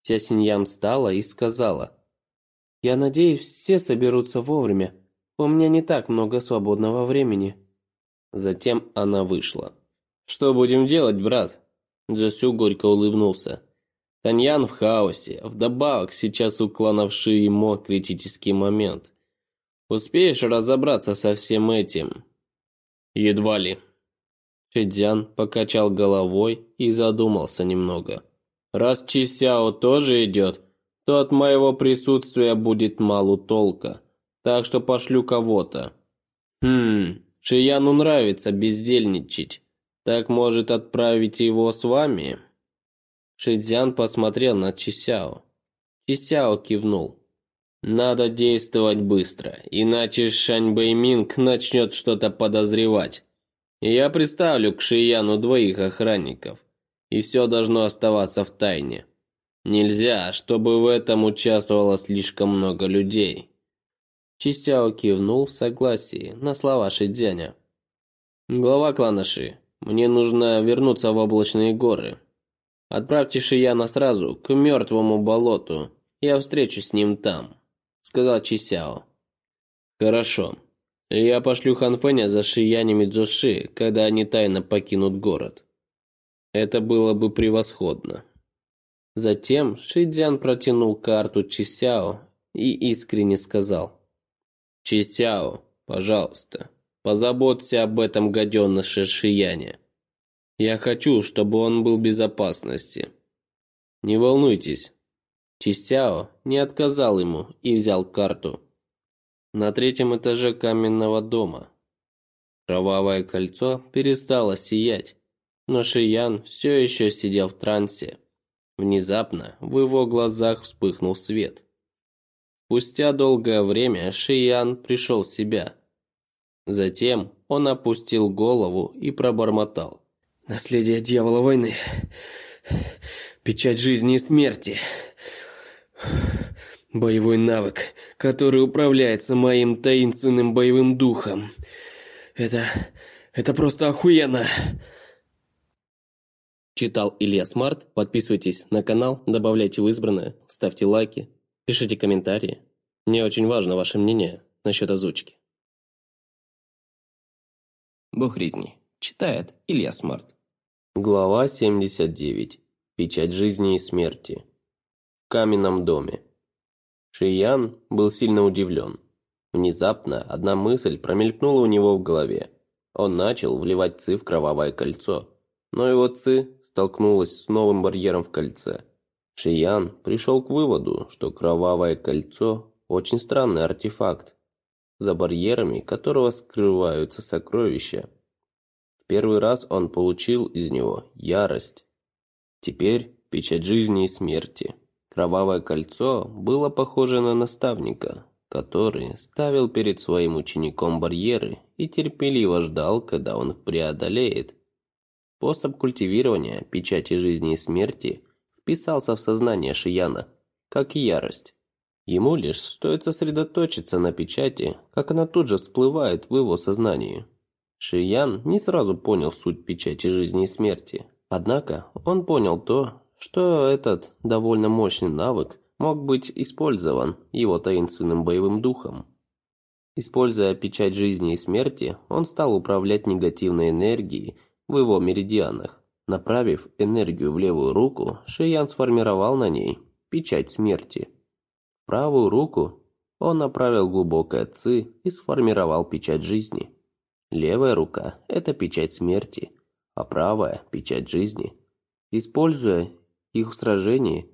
Ся Синьям встала и сказала. «Я надеюсь, все соберутся вовремя. У меня не так много свободного времени». Затем она вышла. «Что будем делать, брат?» Джасю горько улыбнулся. Таньян в хаосе. Вдобавок, сейчас у Мо критический момент. Успеешь разобраться со всем этим? Едва ли. Шидзян покачал головой и задумался немного. Раз Чисяо тоже идет, то от моего присутствия будет мало толка. Так что пошлю кого-то. Хм, Шияну нравится бездельничать. Так может отправить его с вами? Шидзян посмотрел на Чисяо. Чисяо кивнул. Надо действовать быстро, иначе Шань Бэйминг начнет что-то подозревать. Я представлю к Шияну двоих охранников и все должно оставаться в тайне. Нельзя, чтобы в этом участвовало слишком много людей. Чисяо кивнул в согласии на слова Шидзяня. Глава клана Ши, мне нужно вернуться в облачные горы. Отправьте Шияна сразу к мертвому болоту. Я встречусь с ним там, сказал Чисяо. Хорошо. Я пошлю Ханфэня за Шиянями Дзоши, когда они тайно покинут город. Это было бы превосходно. Затем Шидзян протянул карту Чисяо и искренне сказал. «Чисяо, пожалуйста, позаботься об этом гаденыше Шияне. Я хочу, чтобы он был в безопасности. Не волнуйтесь». Чисяо не отказал ему и взял карту. На третьем этаже каменного дома. Кровавое кольцо перестало сиять, но Шиян все еще сидел в трансе. Внезапно в его глазах вспыхнул свет. Спустя долгое время Шиян пришел в себя. Затем он опустил голову и пробормотал. «Наследие дьявола войны. Печать жизни и смерти. Боевой навык, который управляется моим таинственным боевым духом. Это... это просто охуенно!» Читал Илья Смарт. Подписывайтесь на канал, добавляйте в избранное, ставьте лайки, пишите комментарии. Мне очень важно ваше мнение насчет озвучки. Бог резни. Читает Илья Смарт. Глава 79. Печать жизни и смерти. Каменном доме. Шиян был сильно удивлен. Внезапно одна мысль промелькнула у него в голове. Он начал вливать ци в кровавое кольцо. Но его ци столкнулась с новым барьером в кольце. Шиян пришел к выводу, что кровавое кольцо – очень странный артефакт, за барьерами которого скрываются сокровища. В первый раз он получил из него ярость. Теперь печать жизни и смерти. Кровавое кольцо было похоже на наставника, который ставил перед своим учеником барьеры и терпеливо ждал, когда он преодолеет. Способ культивирования печати жизни и смерти вписался в сознание Шияна, как ярость. Ему лишь стоит сосредоточиться на печати, как она тут же всплывает в его сознании. Шиян не сразу понял суть печати жизни и смерти. Однако он понял то, что этот довольно мощный навык мог быть использован его таинственным боевым духом. Используя печать жизни и смерти, он стал управлять негативной энергией в его меридианах. Направив энергию в левую руку, Шиян сформировал на ней печать смерти. В правую руку он направил глубокое ци и сформировал печать жизни. Левая рука – это печать смерти, а правая – печать жизни. Используя их в сражении,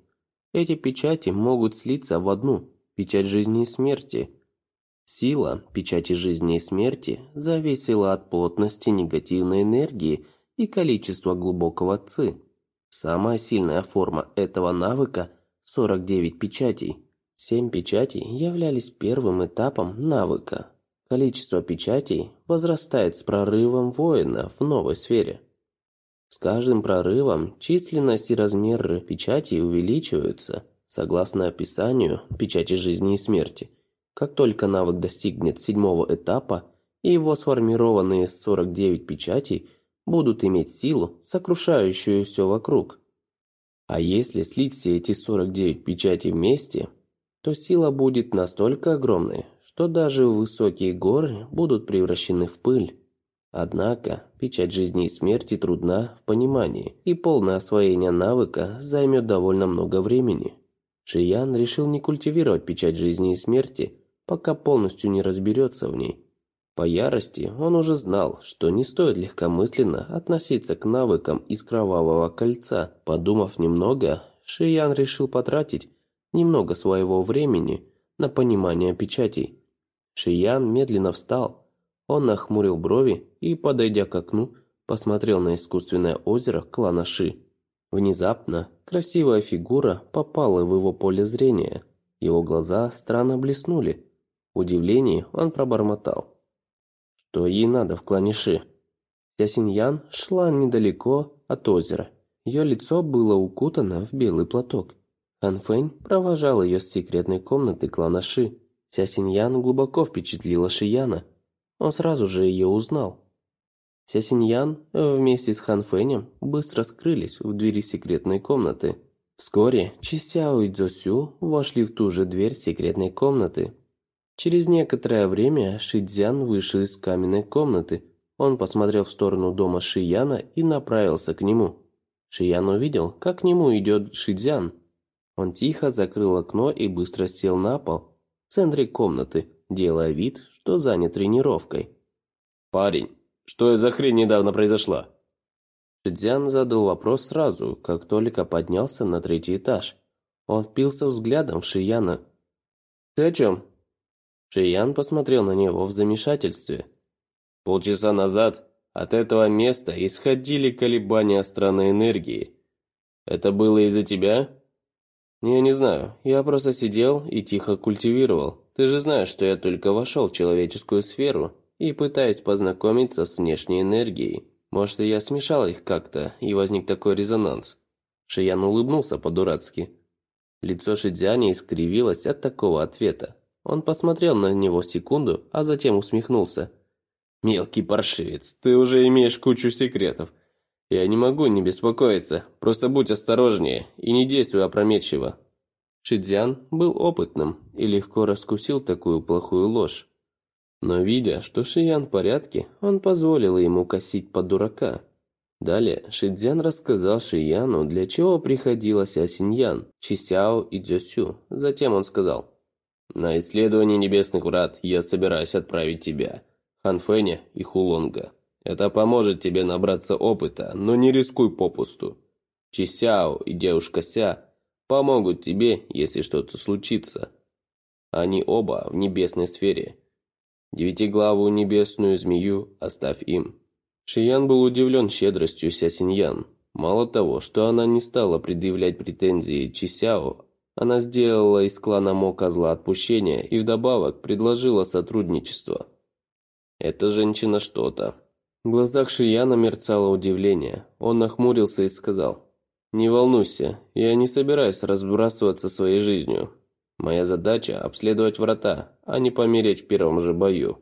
эти печати могут слиться в одну – печать жизни и смерти. Сила печати жизни и смерти зависела от плотности негативной энергии и количества глубокого ци. Самая сильная форма этого навыка – 49 печатей. Семь печатей являлись первым этапом навыка. Количество печатей возрастает с прорывом воина в новой сфере. С каждым прорывом численность и размеры печатей увеличиваются, согласно описанию печати жизни и смерти. Как только навык достигнет седьмого этапа, и его сформированные 49 печатей будут иметь силу, сокрушающую все вокруг. А если слить все эти 49 печатей вместе, то сила будет настолько огромной, что даже высокие горы будут превращены в пыль. Однако, печать жизни и смерти трудна в понимании, и полное освоение навыка займет довольно много времени. Шиян решил не культивировать печать жизни и смерти, пока полностью не разберется в ней. По ярости он уже знал, что не стоит легкомысленно относиться к навыкам из кровавого кольца. Подумав немного, Шиян решил потратить немного своего времени на понимание печатей. Шиян медленно встал, он нахмурил брови и, подойдя к окну, посмотрел на искусственное озеро клана Ши. Внезапно красивая фигура попала в его поле зрения. Его глаза странно блеснули. В удивлении он пробормотал. Что ей надо в клане Ши? Ясиньян шла недалеко от озера. Ее лицо было укутано в белый платок. Хан Фэнь провожал ее с секретной комнаты клана Ши. Ся Синьян глубоко впечатлила Шияна – он сразу же ее узнал. Ся Синьян вместе с Хан Фэнем быстро скрылись в двери секретной комнаты. Вскоре Чи Сяо и Цзо Сю вошли в ту же дверь секретной комнаты. Через некоторое время Ши Цзян вышел из каменной комнаты. Он посмотрел в сторону дома Ши Яна и направился к нему. Ши Ян увидел, как к нему идет Ши Цзян. Он тихо закрыл окно и быстро сел на пол в центре комнаты, делая вид, что занят тренировкой. «Парень, что за хрень недавно произошла?» Шидзян задал вопрос сразу, как только поднялся на третий этаж. Он впился взглядом в Шияна. «Ты о чем?» Шиян посмотрел на него в замешательстве. «Полчаса назад от этого места исходили колебания странной энергии. Это было из-за тебя?» «Я не знаю. Я просто сидел и тихо культивировал. Ты же знаешь, что я только вошел в человеческую сферу и пытаюсь познакомиться с внешней энергией. Может, я смешал их как-то, и возник такой резонанс. Шиян улыбнулся по-дурацки. Лицо Шидзяни искривилось от такого ответа. Он посмотрел на него секунду, а затем усмехнулся. «Мелкий паршивец, ты уже имеешь кучу секретов. Я не могу не беспокоиться, просто будь осторожнее и не действуй опрометчиво. Шидзян был опытным и легко раскусил такую плохую ложь. Но видя, что Шиян в порядке, он позволил ему косить под дурака. Далее Шидзян рассказал Шияну, для чего приходилось Асиньян, Чисяо и Дзюсю. Затем он сказал, «На исследование небесных врат я собираюсь отправить тебя, Ханфэня и Хулонга. Это поможет тебе набраться опыта, но не рискуй попусту. Чисяо и девушка Ся помогут тебе, если что-то случится. Они оба в небесной сфере. Девятиглавую небесную змею оставь им». Шиян был удивлен щедростью Сясиньян. Мало того, что она не стала предъявлять претензии Чисяо, она сделала из клана Мо козла отпущения и вдобавок предложила сотрудничество. Эта женщина что-то. В глазах Шияна мерцало удивление. Он нахмурился и сказал – «Не волнуйся, я не собираюсь разбрасываться своей жизнью. Моя задача – обследовать врата, а не помереть в первом же бою.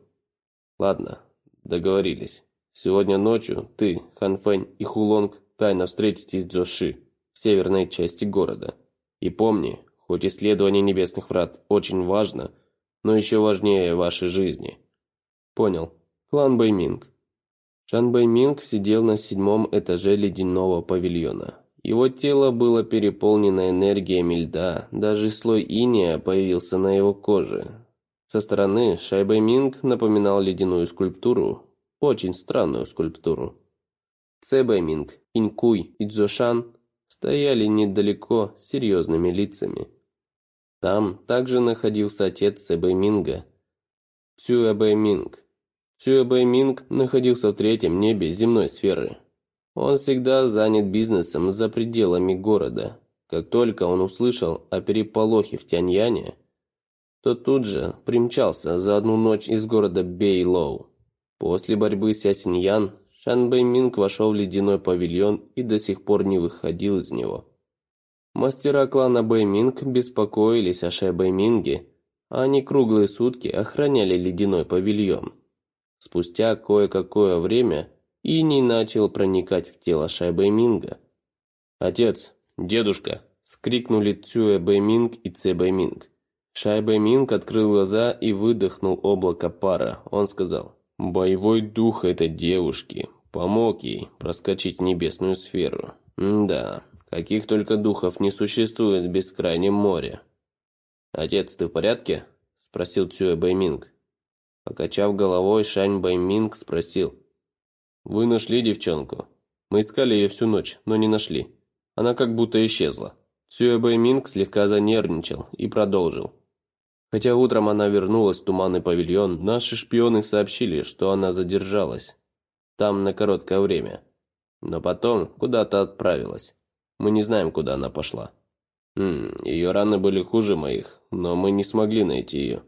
Ладно, договорились. Сегодня ночью ты, Ханфэнь и Хулонг тайно встретитесь в Дзоши, в северной части города. И помни, хоть исследование небесных врат очень важно, но еще важнее вашей жизни. Понял. Клан Бэйминг. Шань Бэйминг сидел на седьмом этаже ледяного павильона. Его тело было переполнено энергиями льда, даже слой инея появился на его коже. Со стороны Шань Бэйминг напоминал ледяную скульптуру, очень странную скульптуру. Цэ Бэйминг, Ин Куй и Дзошан стояли недалеко с серьезными лицами. Там также находился отец Цэ Бэйминга, Цюэ Бэйминг. Цюэ Бэйминг находился в третьем небе земной сферы. Он всегда занят бизнесом за пределами города. Как только он услышал о переполохе в Тяньяне, то тут же примчался за одну ночь из города Бейлоу. После борьбы с Ясиньян Шан Бэйминг вошел в ледяной павильон и до сих пор не выходил из него. Мастера клана Бэйминг беспокоились о Ше Бэйминге, а они круглые сутки охраняли ледяной павильон. Спустя кое-какое время Иней начал проникать в тело Шай Бэйминга. «Отец! Дедушка!» – вскрикнули Цюэ Бэйминг и Цэ Бэйминг. Шай Бэйминг открыл глаза и выдохнул облако пара. Он сказал, «Боевой дух этой девушки помог ей проскочить небесную сферу. М да, каких только духов не существует в бескрайнем море». «Отец, ты в порядке?» – спросил Цюэ Бэйминг. Покачав головой, Шань Бэйминг спросил. «Вы нашли девчонку?» «Мы искали ее всю ночь, но не нашли. Она как будто исчезла». Цюэ Бэйминг слегка занервничал и продолжил. Хотя утром она вернулась в туманный павильон, наши шпионы сообщили, что она задержалась. Там на короткое время. Но потом куда-то отправилась. Мы не знаем, куда она пошла. Хм, ее раны были хуже моих, но мы не смогли найти ее.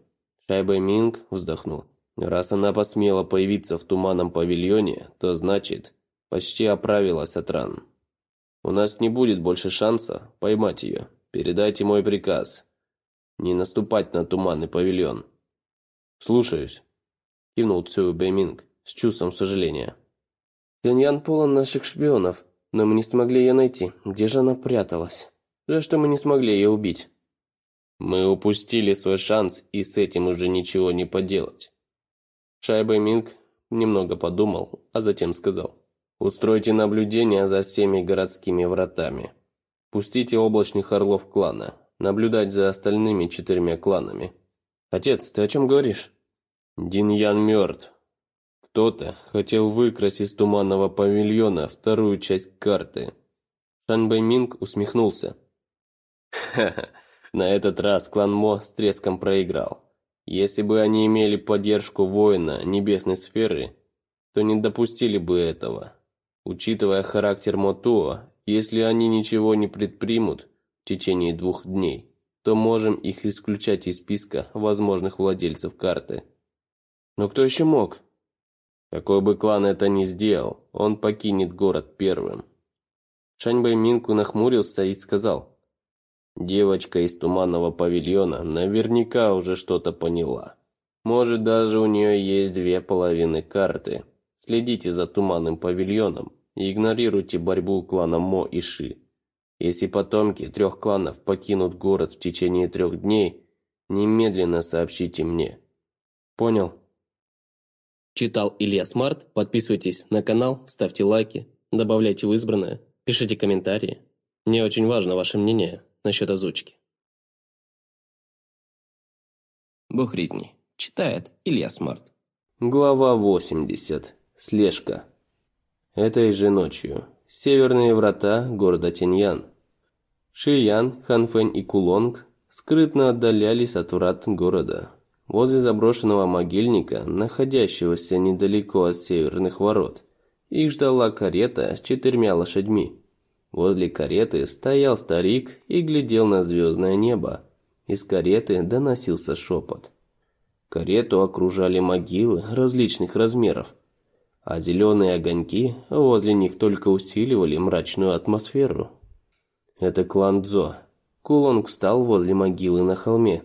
Шайбай Минг вздохнул. Раз она посмела появиться в туманном павильоне, то значит, почти оправилась от ран. У нас не будет больше шанса поймать ее. Передайте мой приказ. Не наступать на туманный павильон. Слушаюсь. Кивнул Цю Бэйминг с чувством сожаления. Пиньян полон наших шпионов, но мы не смогли ее найти. Где же она пряталась? За что мы не смогли ее убить. Мы упустили свой шанс, и с этим уже ничего не поделать. Шайба Минг немного подумал, а затем сказал. Устройте наблюдение за всеми городскими вратами. Пустите облачных орлов клана, наблюдать за остальными четырьмя кланами. Отец, ты о чем говоришь? Дин Ян мертв. Кто-то хотел выкрасть из туманного павильона вторую часть карты. Шан Бэй Минг усмехнулся. [laughs] Ха-ха, на этот раз клан Мо с треском проиграл. Если бы они имели поддержку воина небесной сферы, то не допустили бы этого. Учитывая характер Мотуа, если они ничего не предпримут в течение двух дней, то можем их исключать из списка возможных владельцев карты. Но кто еще мог? Какой бы клан это ни сделал, он покинет город первым. Шаньбэй Минку нахмурился и сказал, Девочка из туманного павильона наверняка уже что-то поняла. Может, даже у нее есть две половины карты. Следите за туманным павильоном и игнорируйте борьбу клана Мо и Ши. Если потомки трех кланов покинут город в течение трех дней, немедленно сообщите мне. Понял? Читал Илья Смарт. Подписывайтесь на канал, ставьте лайки, добавляйте в избранное, пишите комментарии. Мне очень важно ваше мнение насчет озвучки. Бог резни. Читает Илья Смарт. Глава 80. Слежка. Этой же ночью. Северные врата города Тиньян. Шиян, Ханфэнь и Кулонг скрытно отдалялись от врат города. Возле заброшенного могильника, находящегося недалеко от северных ворот, их ждала карета с четырьмя лошадьми. Возле кареты стоял старик и глядел на звездное небо. Из кареты доносился шепот. Карету окружали могилы различных размеров, а зеленые огоньки возле них только усиливали мрачную атмосферу. Это клан Дзо. Кулонг встал возле могилы на холме.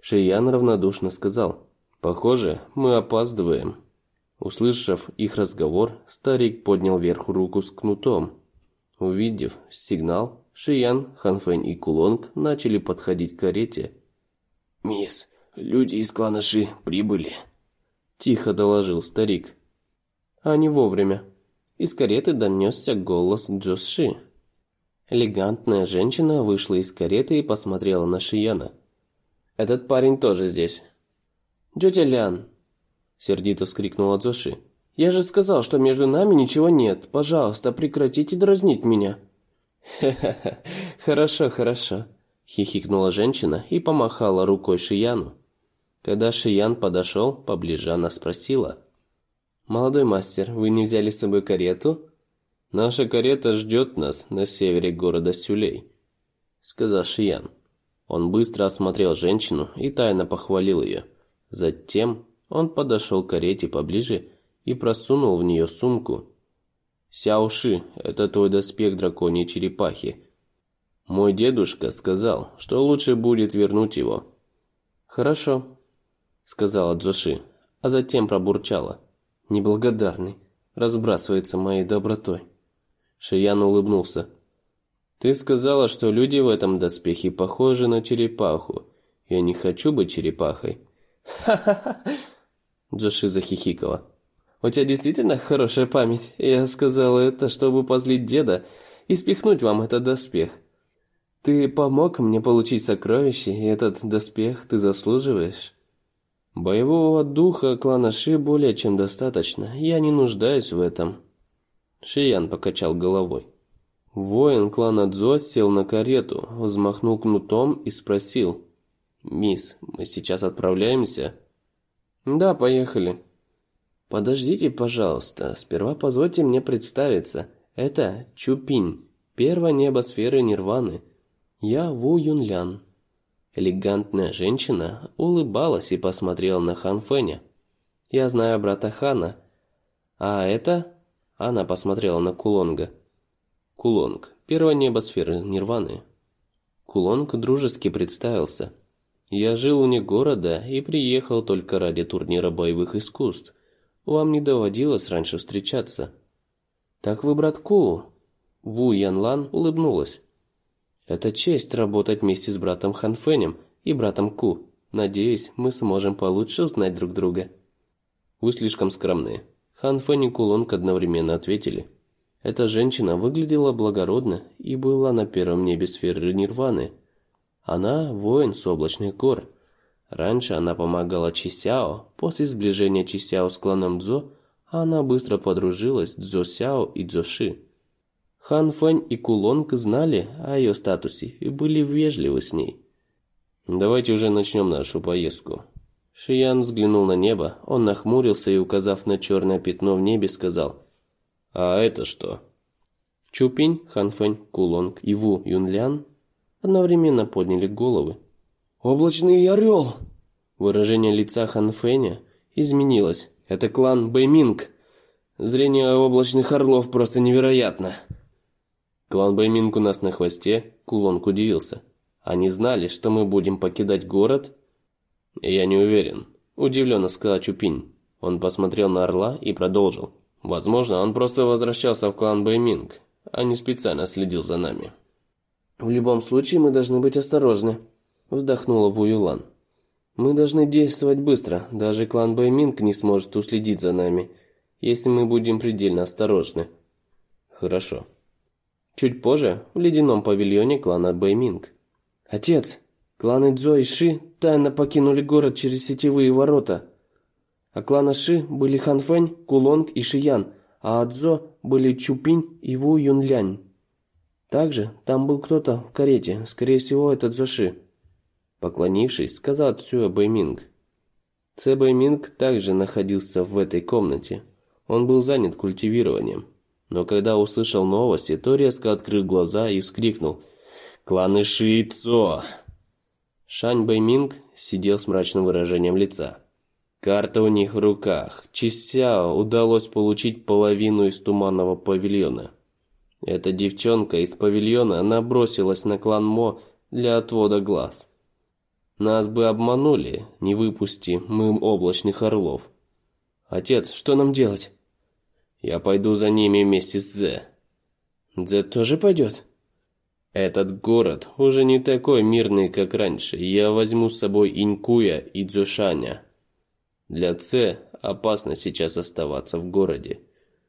Шиян равнодушно сказал, «Похоже, мы опаздываем». Услышав их разговор, старик поднял вверх руку с кнутом. Увидев сигнал, Шиян, Ханфэнь и Кулонг начали подходить к карете. «Мисс, люди из клана Ши прибыли», – тихо доложил старик. А не вовремя. Из кареты донесся голос Джос Ши. Элегантная женщина вышла из кареты и посмотрела на Шияна. «Этот парень тоже здесь». «Тетя Лян!» – сердито вскрикнула Джоши. Я же сказал, что между нами ничего нет. Пожалуйста, прекратите дразнить меня». «Ха-ха-ха, [laughs] хорошо, хорошо», – хихикнула женщина и помахала рукой Шияну. Когда Шиян подошел, поближе она спросила. «Молодой мастер, вы не взяли с собой карету?» «Наша карета ждет нас на севере города Сюлей», – сказал Шиян. Он быстро осмотрел женщину и тайно похвалил ее. Затем он подошел к карете поближе и просунул в нее сумку. «Сяуши, это твой доспех драконьей черепахи. Мой дедушка сказал, что лучше будет вернуть его». «Хорошо», – сказала Джоши, а затем пробурчала. «Неблагодарный, разбрасывается моей добротой». Шиян улыбнулся. «Ты сказала, что люди в этом доспехе похожи на черепаху. Я не хочу быть черепахой». «Ха-ха-ха!» Джоши захихикала. «У тебя действительно хорошая память. Я сказала это, чтобы позлить деда и спихнуть вам этот доспех. Ты помог мне получить сокровище, и этот доспех ты заслуживаешь». «Боевого духа клана Ши более чем достаточно. Я не нуждаюсь в этом». Шиян покачал головой. Воин клана Дзо сел на карету, взмахнул кнутом и спросил. «Мисс, мы сейчас отправляемся?» «Да, поехали». «Подождите, пожалуйста. Сперва позвольте мне представиться. Это Чупинь, первая небосфера Нирваны. Я Ву Юнлян». Элегантная женщина улыбалась и посмотрела на Хан Фэня. «Я знаю брата Хана. А это...» Она посмотрела на Кулонга. «Кулонг, первая небосфера Нирваны». Кулонг дружески представился. «Я жил вне города и приехал только ради турнира боевых искусств. Вам не доводилось раньше встречаться. Так вы брат Ку? Ву Янлан улыбнулась. Это честь работать вместе с братом Ханфенем и братом Ку. Надеюсь, мы сможем получше узнать друг друга. Вы слишком скромны. Ханфэнь и Кулонг одновременно ответили. Эта женщина выглядела благородно и была на первом небе сферы Нирваны. Она воин с облачных гор. Раньше она помогала Чисяо, после сближения Чисяо с кланом Цзо, она быстро подружилась с Цзо Сяо и Цзо Ши. Хан Фэнь и Кулонг знали о ее статусе и были вежливы с ней. «Давайте уже начнем нашу поездку». Шиян взглянул на небо, он нахмурился и, указав на черное пятно в небе, сказал «А это что?» Чупинь, Хан Фэнь, Кулонг и Ву Юнлян одновременно подняли головы. «Облачный орел!» Выражение лица Хан Фэня изменилось. «Это клан Бэйминг. Зрение облачных орлов просто невероятно!» «Клан Бэйминг у нас на хвосте?» Кулонг удивился. «Они знали, что мы будем покидать город?» «Я не уверен», – удивленно сказал Чупинь. Он посмотрел на орла и продолжил. «Возможно, он просто возвращался в клан Бэйминг, а не специально следил за нами». «В любом случае мы должны быть осторожны», вздохнула Ву Юнлян. Мы должны действовать быстро. Даже клан Бэйминг не сможет уследить за нами, если мы будем предельно осторожны. Хорошо. Чуть позже в ледяном павильоне клана Бэйминг. Отец, кланы Цзо и Ши тайно покинули город через сетевые ворота. От клана Ши были Ханфэнь, Кулонг и Шиян, от Цзо были Чупинь и Ву Юнлянь. Также там был кто-то в карете, скорее всего, это Цзо Ши. Поклонившись, сказал Цюэ Бэйминг. Цэ Бэйминг также находился в этой комнате. Он был занят культивированием. Но когда услышал новости, то резко открыл глаза и вскрикнул «Кланы Ши и Цзо!». Шань Бэйминг сидел с мрачным выражением лица. Карта у них в руках. Чисяо удалось получить половину из туманного павильона. Эта девчонка из павильона набросилась на клан Мо для отвода глаз. Нас бы обманули, не выпусти мы облачных орлов. Отец, что нам делать? Я пойду за ними вместе с Зе. Зе тоже пойдет? Этот город уже не такой мирный, как раньше. Я возьму с собой Инкуя и Дзюшаня. Для Це опасно сейчас оставаться в городе.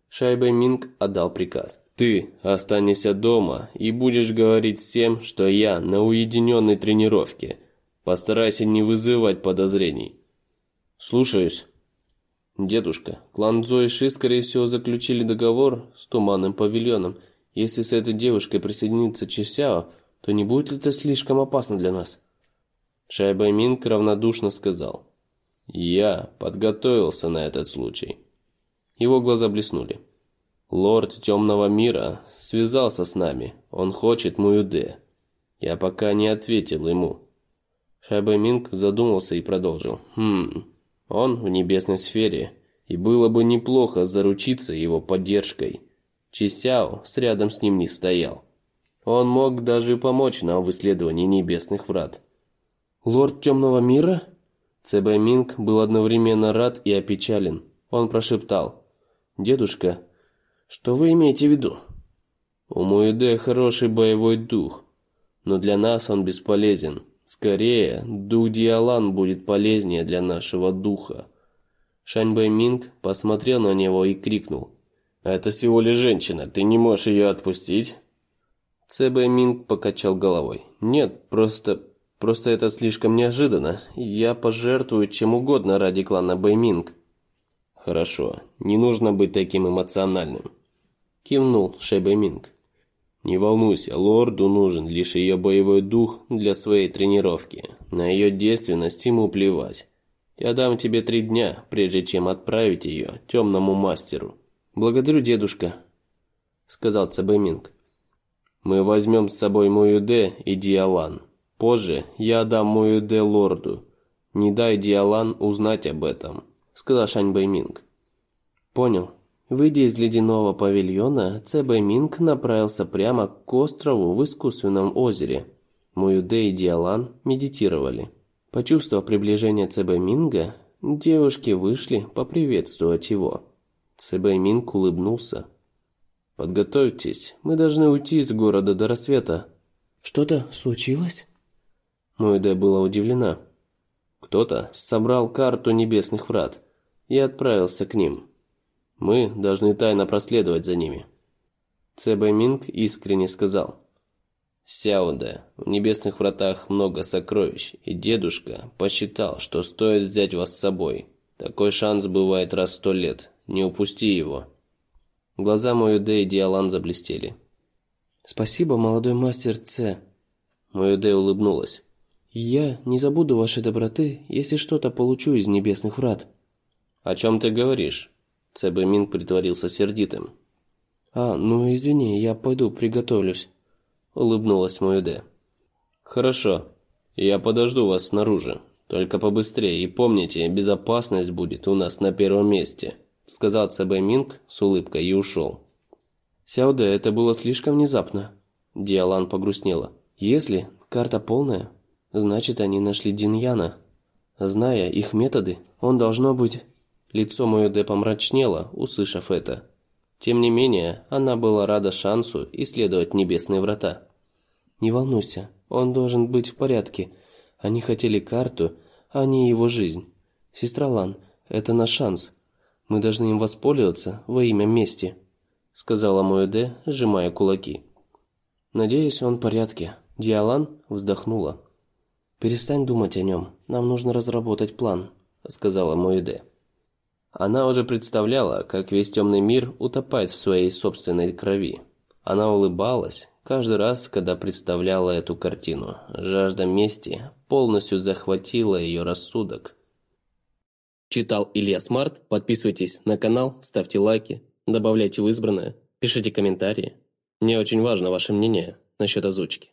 Шайбэй Минг отдал приказ. Ты останешься дома и будешь говорить всем, что я на уединенной тренировке – Постарайся не вызывать подозрений. Слушаюсь. Дедушка, клан Зоиши, скорее всего, заключили договор с Туманным павильоном. Если с этой девушкой присоединится Чисяо, то не будет ли это слишком опасно для нас? Шайбай Минг равнодушно сказал. Я подготовился на этот случай. Его глаза блеснули. Лорд Темного Мира связался с нами. Он хочет Муюде. Я пока не ответил ему. Шайбай Минг задумался и продолжил. Хм, он в небесной сфере, и было бы неплохо заручиться его поддержкой. Чисяо с рядом с ним не стоял. Он мог даже помочь нам в исследовании небесных врат. Лорд Темного Мира? Цб Минг был одновременно рад и опечален. Он прошептал. «Дедушка, что вы имеете в виду?» «У Муэде хороший боевой дух, но для нас он бесполезен. Скорее, дух Диалан будет полезнее для нашего духа». Шань Бэйминг посмотрел на него и крикнул. «Это всего лишь женщина, ты не можешь ее отпустить?» Цэ Бэйминг покачал головой. «Нет, просто... просто это слишком неожиданно. Я пожертвую чем угодно ради клана Бэйминг». «Хорошо, не нужно быть таким эмоциональным», – кивнул Ше Бэйминг. «Не волнуйся, лорду нужен лишь ее боевой дух для своей тренировки. На ее девственность ему плевать. Я дам тебе три дня, прежде чем отправить ее темному мастеру». «Благодарю, дедушка», – сказал Цэ Бэйминг. «Мы возьмем с собой Муюде и Диалан. Позже я отдам Муюде лорду. Не дай Диалан узнать об этом», – сказал Шань Бэйминг. «Понял». Выйдя из ледяного павильона, Цэ Бэйминг направился прямо к острову в искусственном озере. Муюде и Диалан медитировали. Почувствовав приближение Цэ Минга, девушки вышли поприветствовать его. Цэ Минг улыбнулся. «Подготовьтесь, мы должны уйти из города до рассвета». «Что-то случилось?» Муэде была удивлена. Кто-то собрал карту небесных врат и отправился к ним. Мы должны тайно проследовать за ними. Цебэ Минг искренне сказал. Сяоде, в небесных вратах много сокровищ, и дедушка посчитал, что стоит взять вас с собой. Такой шанс бывает раз в сто лет. Не упусти его. Глаза Моюде и Диалан заблестели. «Спасибо, молодой мастер Ц». Моюде улыбнулась. «Я не забуду вашей доброты, если что-то получу из небесных врат». «О чем ты говоришь?» Цебэ Минг притворился сердитым. «А, ну извини, я пойду приготовлюсь», – улыбнулась Моюде. «Хорошо, я подожду вас снаружи. Только побыстрее, и помните, безопасность будет у нас на первом месте», – сказал Цебэ Минг с улыбкой и ушел. «Сяоде, это было слишком внезапно», – Диалан погрустнела. «Если карта полная, значит, они нашли Диньяна. Зная их методы, он должно быть...» Лицо Моэде помрачнело, услышав это. Тем не менее, она была рада шансу исследовать небесные врата. «Не волнуйся, он должен быть в порядке. Они хотели карту, а не его жизнь. Сестра Лан, это наш шанс. Мы должны им воспользоваться во имя мести», сказала Моэде, сжимая кулаки. «Надеюсь, он в порядке». Диалан вздохнула. «Перестань думать о нем. Нам нужно разработать план», сказала Моэде. Она уже представляла, как весь темный мир утопает в своей собственной крови. Она улыбалась каждый раз, когда представляла эту картину. Жажда мести полностью захватила ее рассудок. Читал Илья Смарт. Подписывайтесь на канал, ставьте лайки, добавляйте в избранное, пишите комментарии. Мне очень важно ваше мнение насчет озвучки.